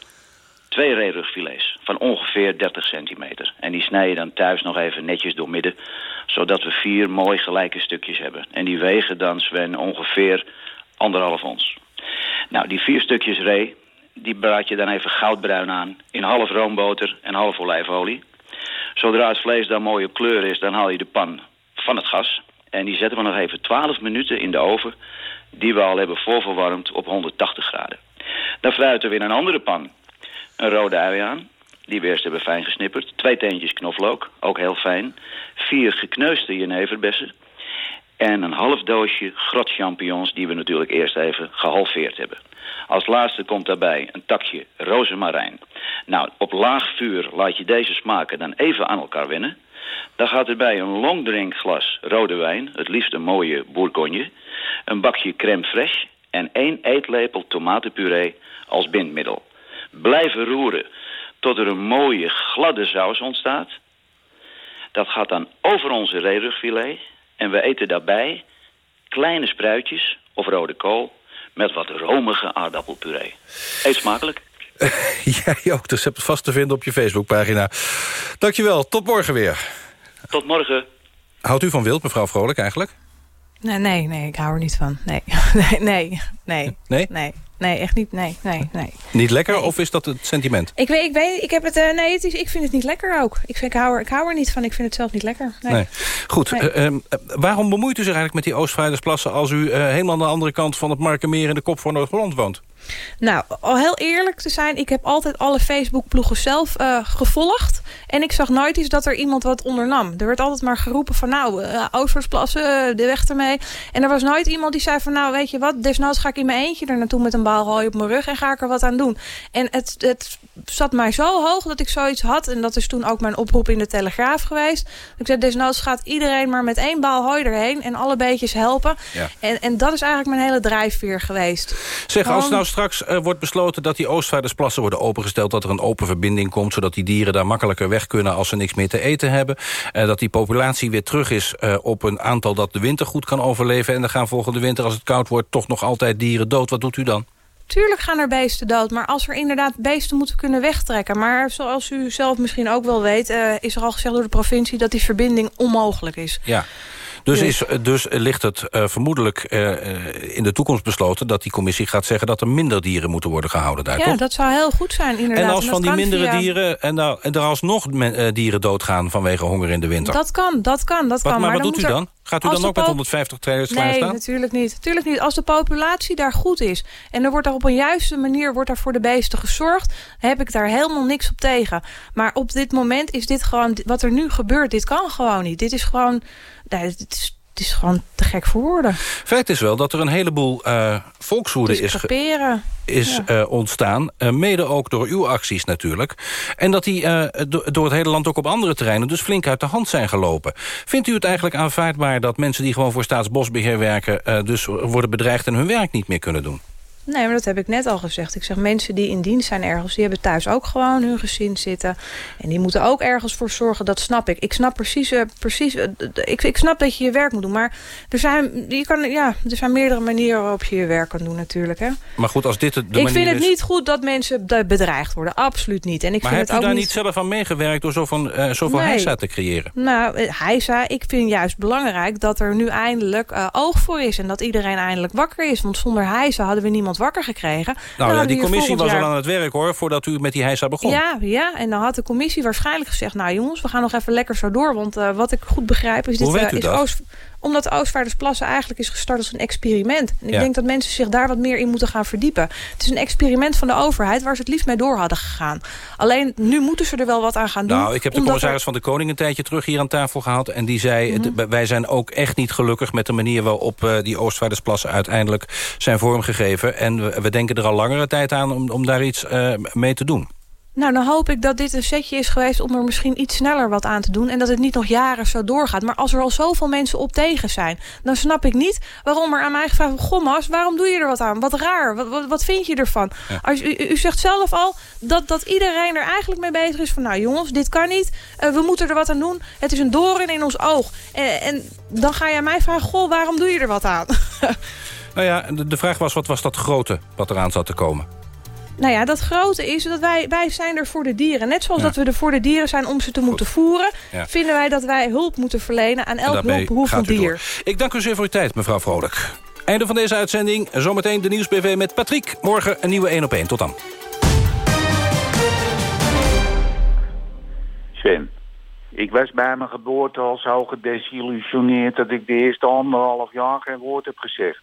twee reerugfilets van ongeveer 30 centimeter. En die snij je dan thuis nog even netjes door midden... zodat we vier mooi gelijke stukjes hebben. En die wegen dan, Sven, ongeveer anderhalf ons. Nou, die vier stukjes ree, die braad je dan even goudbruin aan... in half roomboter en half olijfolie. Zodra het vlees dan mooi op kleur is, dan haal je de pan van het gas... en die zetten we nog even 12 minuten in de oven... die we al hebben voorverwarmd op 180 graden. Dan fruiten we in een andere pan een rode ui aan... die we eerst hebben fijn gesnipperd. Twee teentjes knoflook, ook heel fijn. Vier gekneusde jeneverbessen... En een half doosje grotchampignons die we natuurlijk eerst even gehalveerd hebben. Als laatste komt daarbij een takje rozemarijn. Nou, op laag vuur laat je deze smaken dan even aan elkaar wennen. Dan gaat erbij een longdrinkglas rode wijn, het liefst een mooie bourgogne. Een bakje crème fraîche en één eetlepel tomatenpuree als bindmiddel. Blijven roeren tot er een mooie gladde saus ontstaat. Dat gaat dan over onze reerugfilet. En we eten daarbij kleine spruitjes of rode kool met wat romige aardappelpuree. Eet smakelijk. Jij ook, dus heb het vast te vinden op je Facebookpagina. Dankjewel, tot morgen weer. Tot morgen. Houdt u van wild, mevrouw Vrolijk, eigenlijk? Nee, nee, nee, ik hou er niet van. Nee, nee, nee, nee. Nee? Nee, nee, echt niet. Nee, nee, nee. Niet lekker of is dat het sentiment? Ik weet, ik weet, ik heb het, eh, nee, het is, ik vind het niet lekker ook. Ik, vind, ik, hou er, ik hou er niet van, ik vind het zelf niet lekker. Nee. Nee. Goed, Nee. eh, ehm, eh, waarom bemoeit u zich eigenlijk met die Oostvrijdersplassen... als u helemaal aan de andere kant van het Markenmeer in de kop van Noord-Holland woont? Nou, al heel eerlijk te zijn, ik heb altijd alle Facebook-ploegen zelf eh, gevolgd. En ik zag nooit eens dat er iemand wat ondernam. Er werd altijd maar geroepen van nou, uh, de weg ermee. En er was nooit iemand die zei van nou, weet je wat, desnoods ga ik in mijn eentje er naartoe met een baalhooi op mijn rug en ga ik er wat aan doen. En het, het zat mij zo hoog dat ik zoiets had. En dat is toen ook mijn oproep in de Telegraaf geweest. Ik zei, desnoods gaat iedereen maar met één baal hooi erheen en alle beetjes helpen. Ja. En, en dat is eigenlijk mijn hele drijfveer geweest. Zeg, als Gewoon- nou straks eh, wordt besloten dat die Oostvaardersplassen worden opengesteld... dat er een open verbinding komt, zodat die dieren daar makkelijker weg kunnen... als ze niks meer te eten hebben. eh, dat die populatie weer terug is eh, op een aantal dat de winter goed kan overleven... en dan gaan volgende winter, als het koud wordt, toch nog altijd dieren dood. Wat doet u dan? Tuurlijk gaan er beesten dood, maar als er inderdaad beesten moeten kunnen wegtrekken. Maar zoals u zelf misschien ook wel weet, is er al gezegd door de provincie dat die verbinding onmogelijk is. Ja. Dus, is, dus ligt het eh, vermoedelijk eh, eh, in de toekomst besloten... dat die commissie gaat zeggen dat er minder dieren moeten worden gehouden daar, ja, toch? dat zou heel goed zijn inderdaad. En als van die mindere via- dieren en, nou, en er alsnog men, dieren doodgaan vanwege honger in de winter. Dat kan, dat kan, dat wat, kan. maar wat doet u er- dan? Gaat u als dan ook met pop- 150 trailers Nee, staan? natuurlijk niet. Natuurlijk niet. Als de populatie daar goed is en er wordt daar op een juiste manier wordt daar voor de beesten gezorgd, heb ik daar helemaal niks op tegen. Maar op dit moment is dit gewoon wat er nu gebeurt. Dit kan gewoon niet. Dit is gewoon, nee, is, het is gewoon te gek voor woorden. Feit is wel dat er een heleboel eh volkswoede is, is Ja. eh, ontstaan. eh, mede ook door uw acties natuurlijk. En dat die do- door het hele land ook op andere terreinen... dus flink uit de hand zijn gelopen. Vindt u het eigenlijk aanvaardbaar dat mensen die gewoon voor staatsbosbeheer werken... dus worden bedreigd en hun werk niet meer kunnen doen? Nee, maar dat heb ik net al gezegd. Ik zeg, mensen die in dienst zijn ergens... die hebben thuis ook gewoon hun gezin zitten. En die moeten ook ergens voor zorgen. Dat snap ik. Ik snap precies... eh, precies eh, ik, ik snap dat je je werk moet doen. Maar er zijn, je kan, ja, er zijn meerdere manieren waarop je je werk kan doen natuurlijk. Hè? Maar goed, als dit de, de ik manier vind het is... niet goed dat mensen be- bedreigd worden. Absoluut niet. En ik maar vind hebt het u daar niet... zelf aan meegewerkt... door zoveel, eh zoveel Nee. heisa te creëren? Nou, zei, ik vind juist belangrijk dat er nu eindelijk oog voor is. En dat iedereen eindelijk wakker is. Want zonder hijsen hadden we niemand wakker gekregen. Nou ja, die commissie was al aan het werk hoor... voordat u met die heisa begon. Ja, ja, en dan had de commissie waarschijnlijk gezegd... nou jongens, we gaan nog even lekker zo door. Want eh, wat ik goed begrijp is... Hoe dit, weet eh, u is dat? Oost, omdat Oostvaardersplassen eigenlijk is gestart als een experiment. En ik Ja. denk dat mensen zich daar wat meer in moeten gaan verdiepen. Het is een experiment van de overheid... waar ze het liefst mee door hadden gegaan. Alleen nu moeten ze er wel wat aan gaan doen. Nou, ik heb de commissaris er- van de Koning een tijdje terug hier aan tafel gehad. En die zei, Mhm. wij zijn ook echt niet gelukkig met de manier waarop eh, die Oostvaardersplassen uiteindelijk zijn vormgegeven. En we, we denken er al langere tijd aan om, om daar iets eh, mee te doen. Nou, dan hoop ik dat dit een setje is geweest om er misschien iets sneller wat aan te doen. En dat het niet nog jaren zo doorgaat. Maar als er al zoveel mensen op tegen zijn, dan snap ik niet waarom er aan mij gevraagd wordt. Goh, Mas, waarom doe je er wat aan? Wat raar. Wat, wat, wat vind je ervan? Als, u, u zegt zelf al dat, dat iedereen er eigenlijk mee bezig is van, nou jongens, dit kan niet. Eh, we moeten er wat aan doen. Het is een doorn in ons oog. En, en dan ga je aan mij vragen, goh, waarom doe je er wat aan? Nou ja, de, de vraag was, wat was dat grote wat eraan zat te komen? Nou ja, dat grote is dat wij, wij zijn er voor de dieren. Net zoals Ja. dat we er voor de dieren zijn om ze te moeten voeren... Ja. vinden wij dat wij hulp moeten verlenen aan elk hulpbehoevend door. dier. Ik dank u zeer voor uw tijd, mevrouw Vrolijk. Einde van deze uitzending. Zometeen de Nieuwsbv met Patrick. Morgen een nieuwe 1 op 1. Tot dan. Sven, ik was bij mijn geboorte al zo gedesillusioneerd... dat ik de eerste anderhalf jaar geen woord heb gezegd.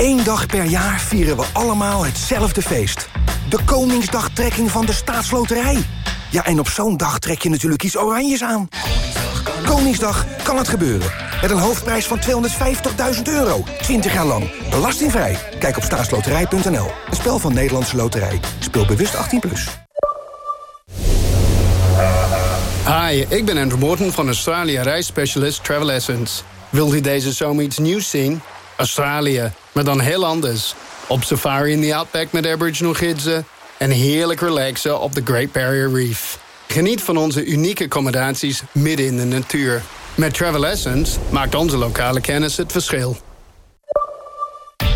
Eén dag per jaar vieren we allemaal hetzelfde feest. De Koningsdagtrekking van de Staatsloterij. Ja, en op zo'n dag trek je natuurlijk iets oranjes aan. Koningsdag kan het gebeuren. Met een hoofdprijs van 250.000 euro. 20 jaar lang. Belastingvrij. Kijk op staatsloterij.nl. Een spel van Nederlandse Loterij. Speel bewust 18+. Plus. Hi, ik ben Andrew Morton van Australië reisspecialist Travel Essence. Wilt u deze zomer iets nieuws zien? Australië, maar dan heel anders. Op safari in the Outback met Aboriginal gidsen... en heerlijk relaxen op de Great Barrier Reef. Geniet van onze unieke accommodaties midden in de natuur. Met Travel Essence maakt onze lokale kennis het verschil.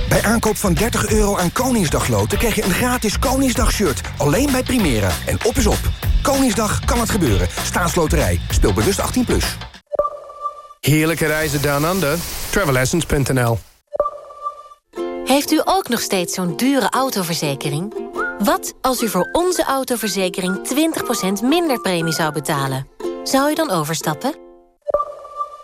Bij aankoop van 30 euro aan Koningsdagloten krijg je een gratis Koningsdag-shirt. Alleen bij Primera. En op is op. Koningsdag kan het gebeuren. Staatsloterij. Speel bewust 18+. Plus. Heerlijke reizen down under. Travelessence.nl Heeft u ook nog steeds zo'n dure autoverzekering? Wat als u voor onze autoverzekering 20% minder premie zou betalen? Zou u dan overstappen?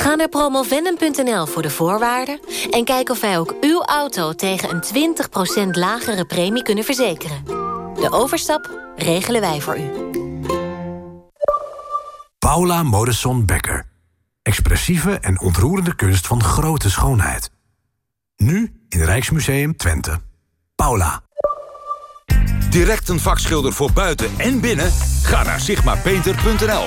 Ga naar promovendum.nl voor de voorwaarden... en kijk of wij ook uw auto tegen een 20% lagere premie kunnen verzekeren. De overstap regelen wij voor u. Paula Modesson Becker. Expressieve en ontroerende kunst van grote schoonheid. Nu in Rijksmuseum Twente. Paula. Direct een vakschilder voor buiten en binnen? Ga naar sigmapainter.nl.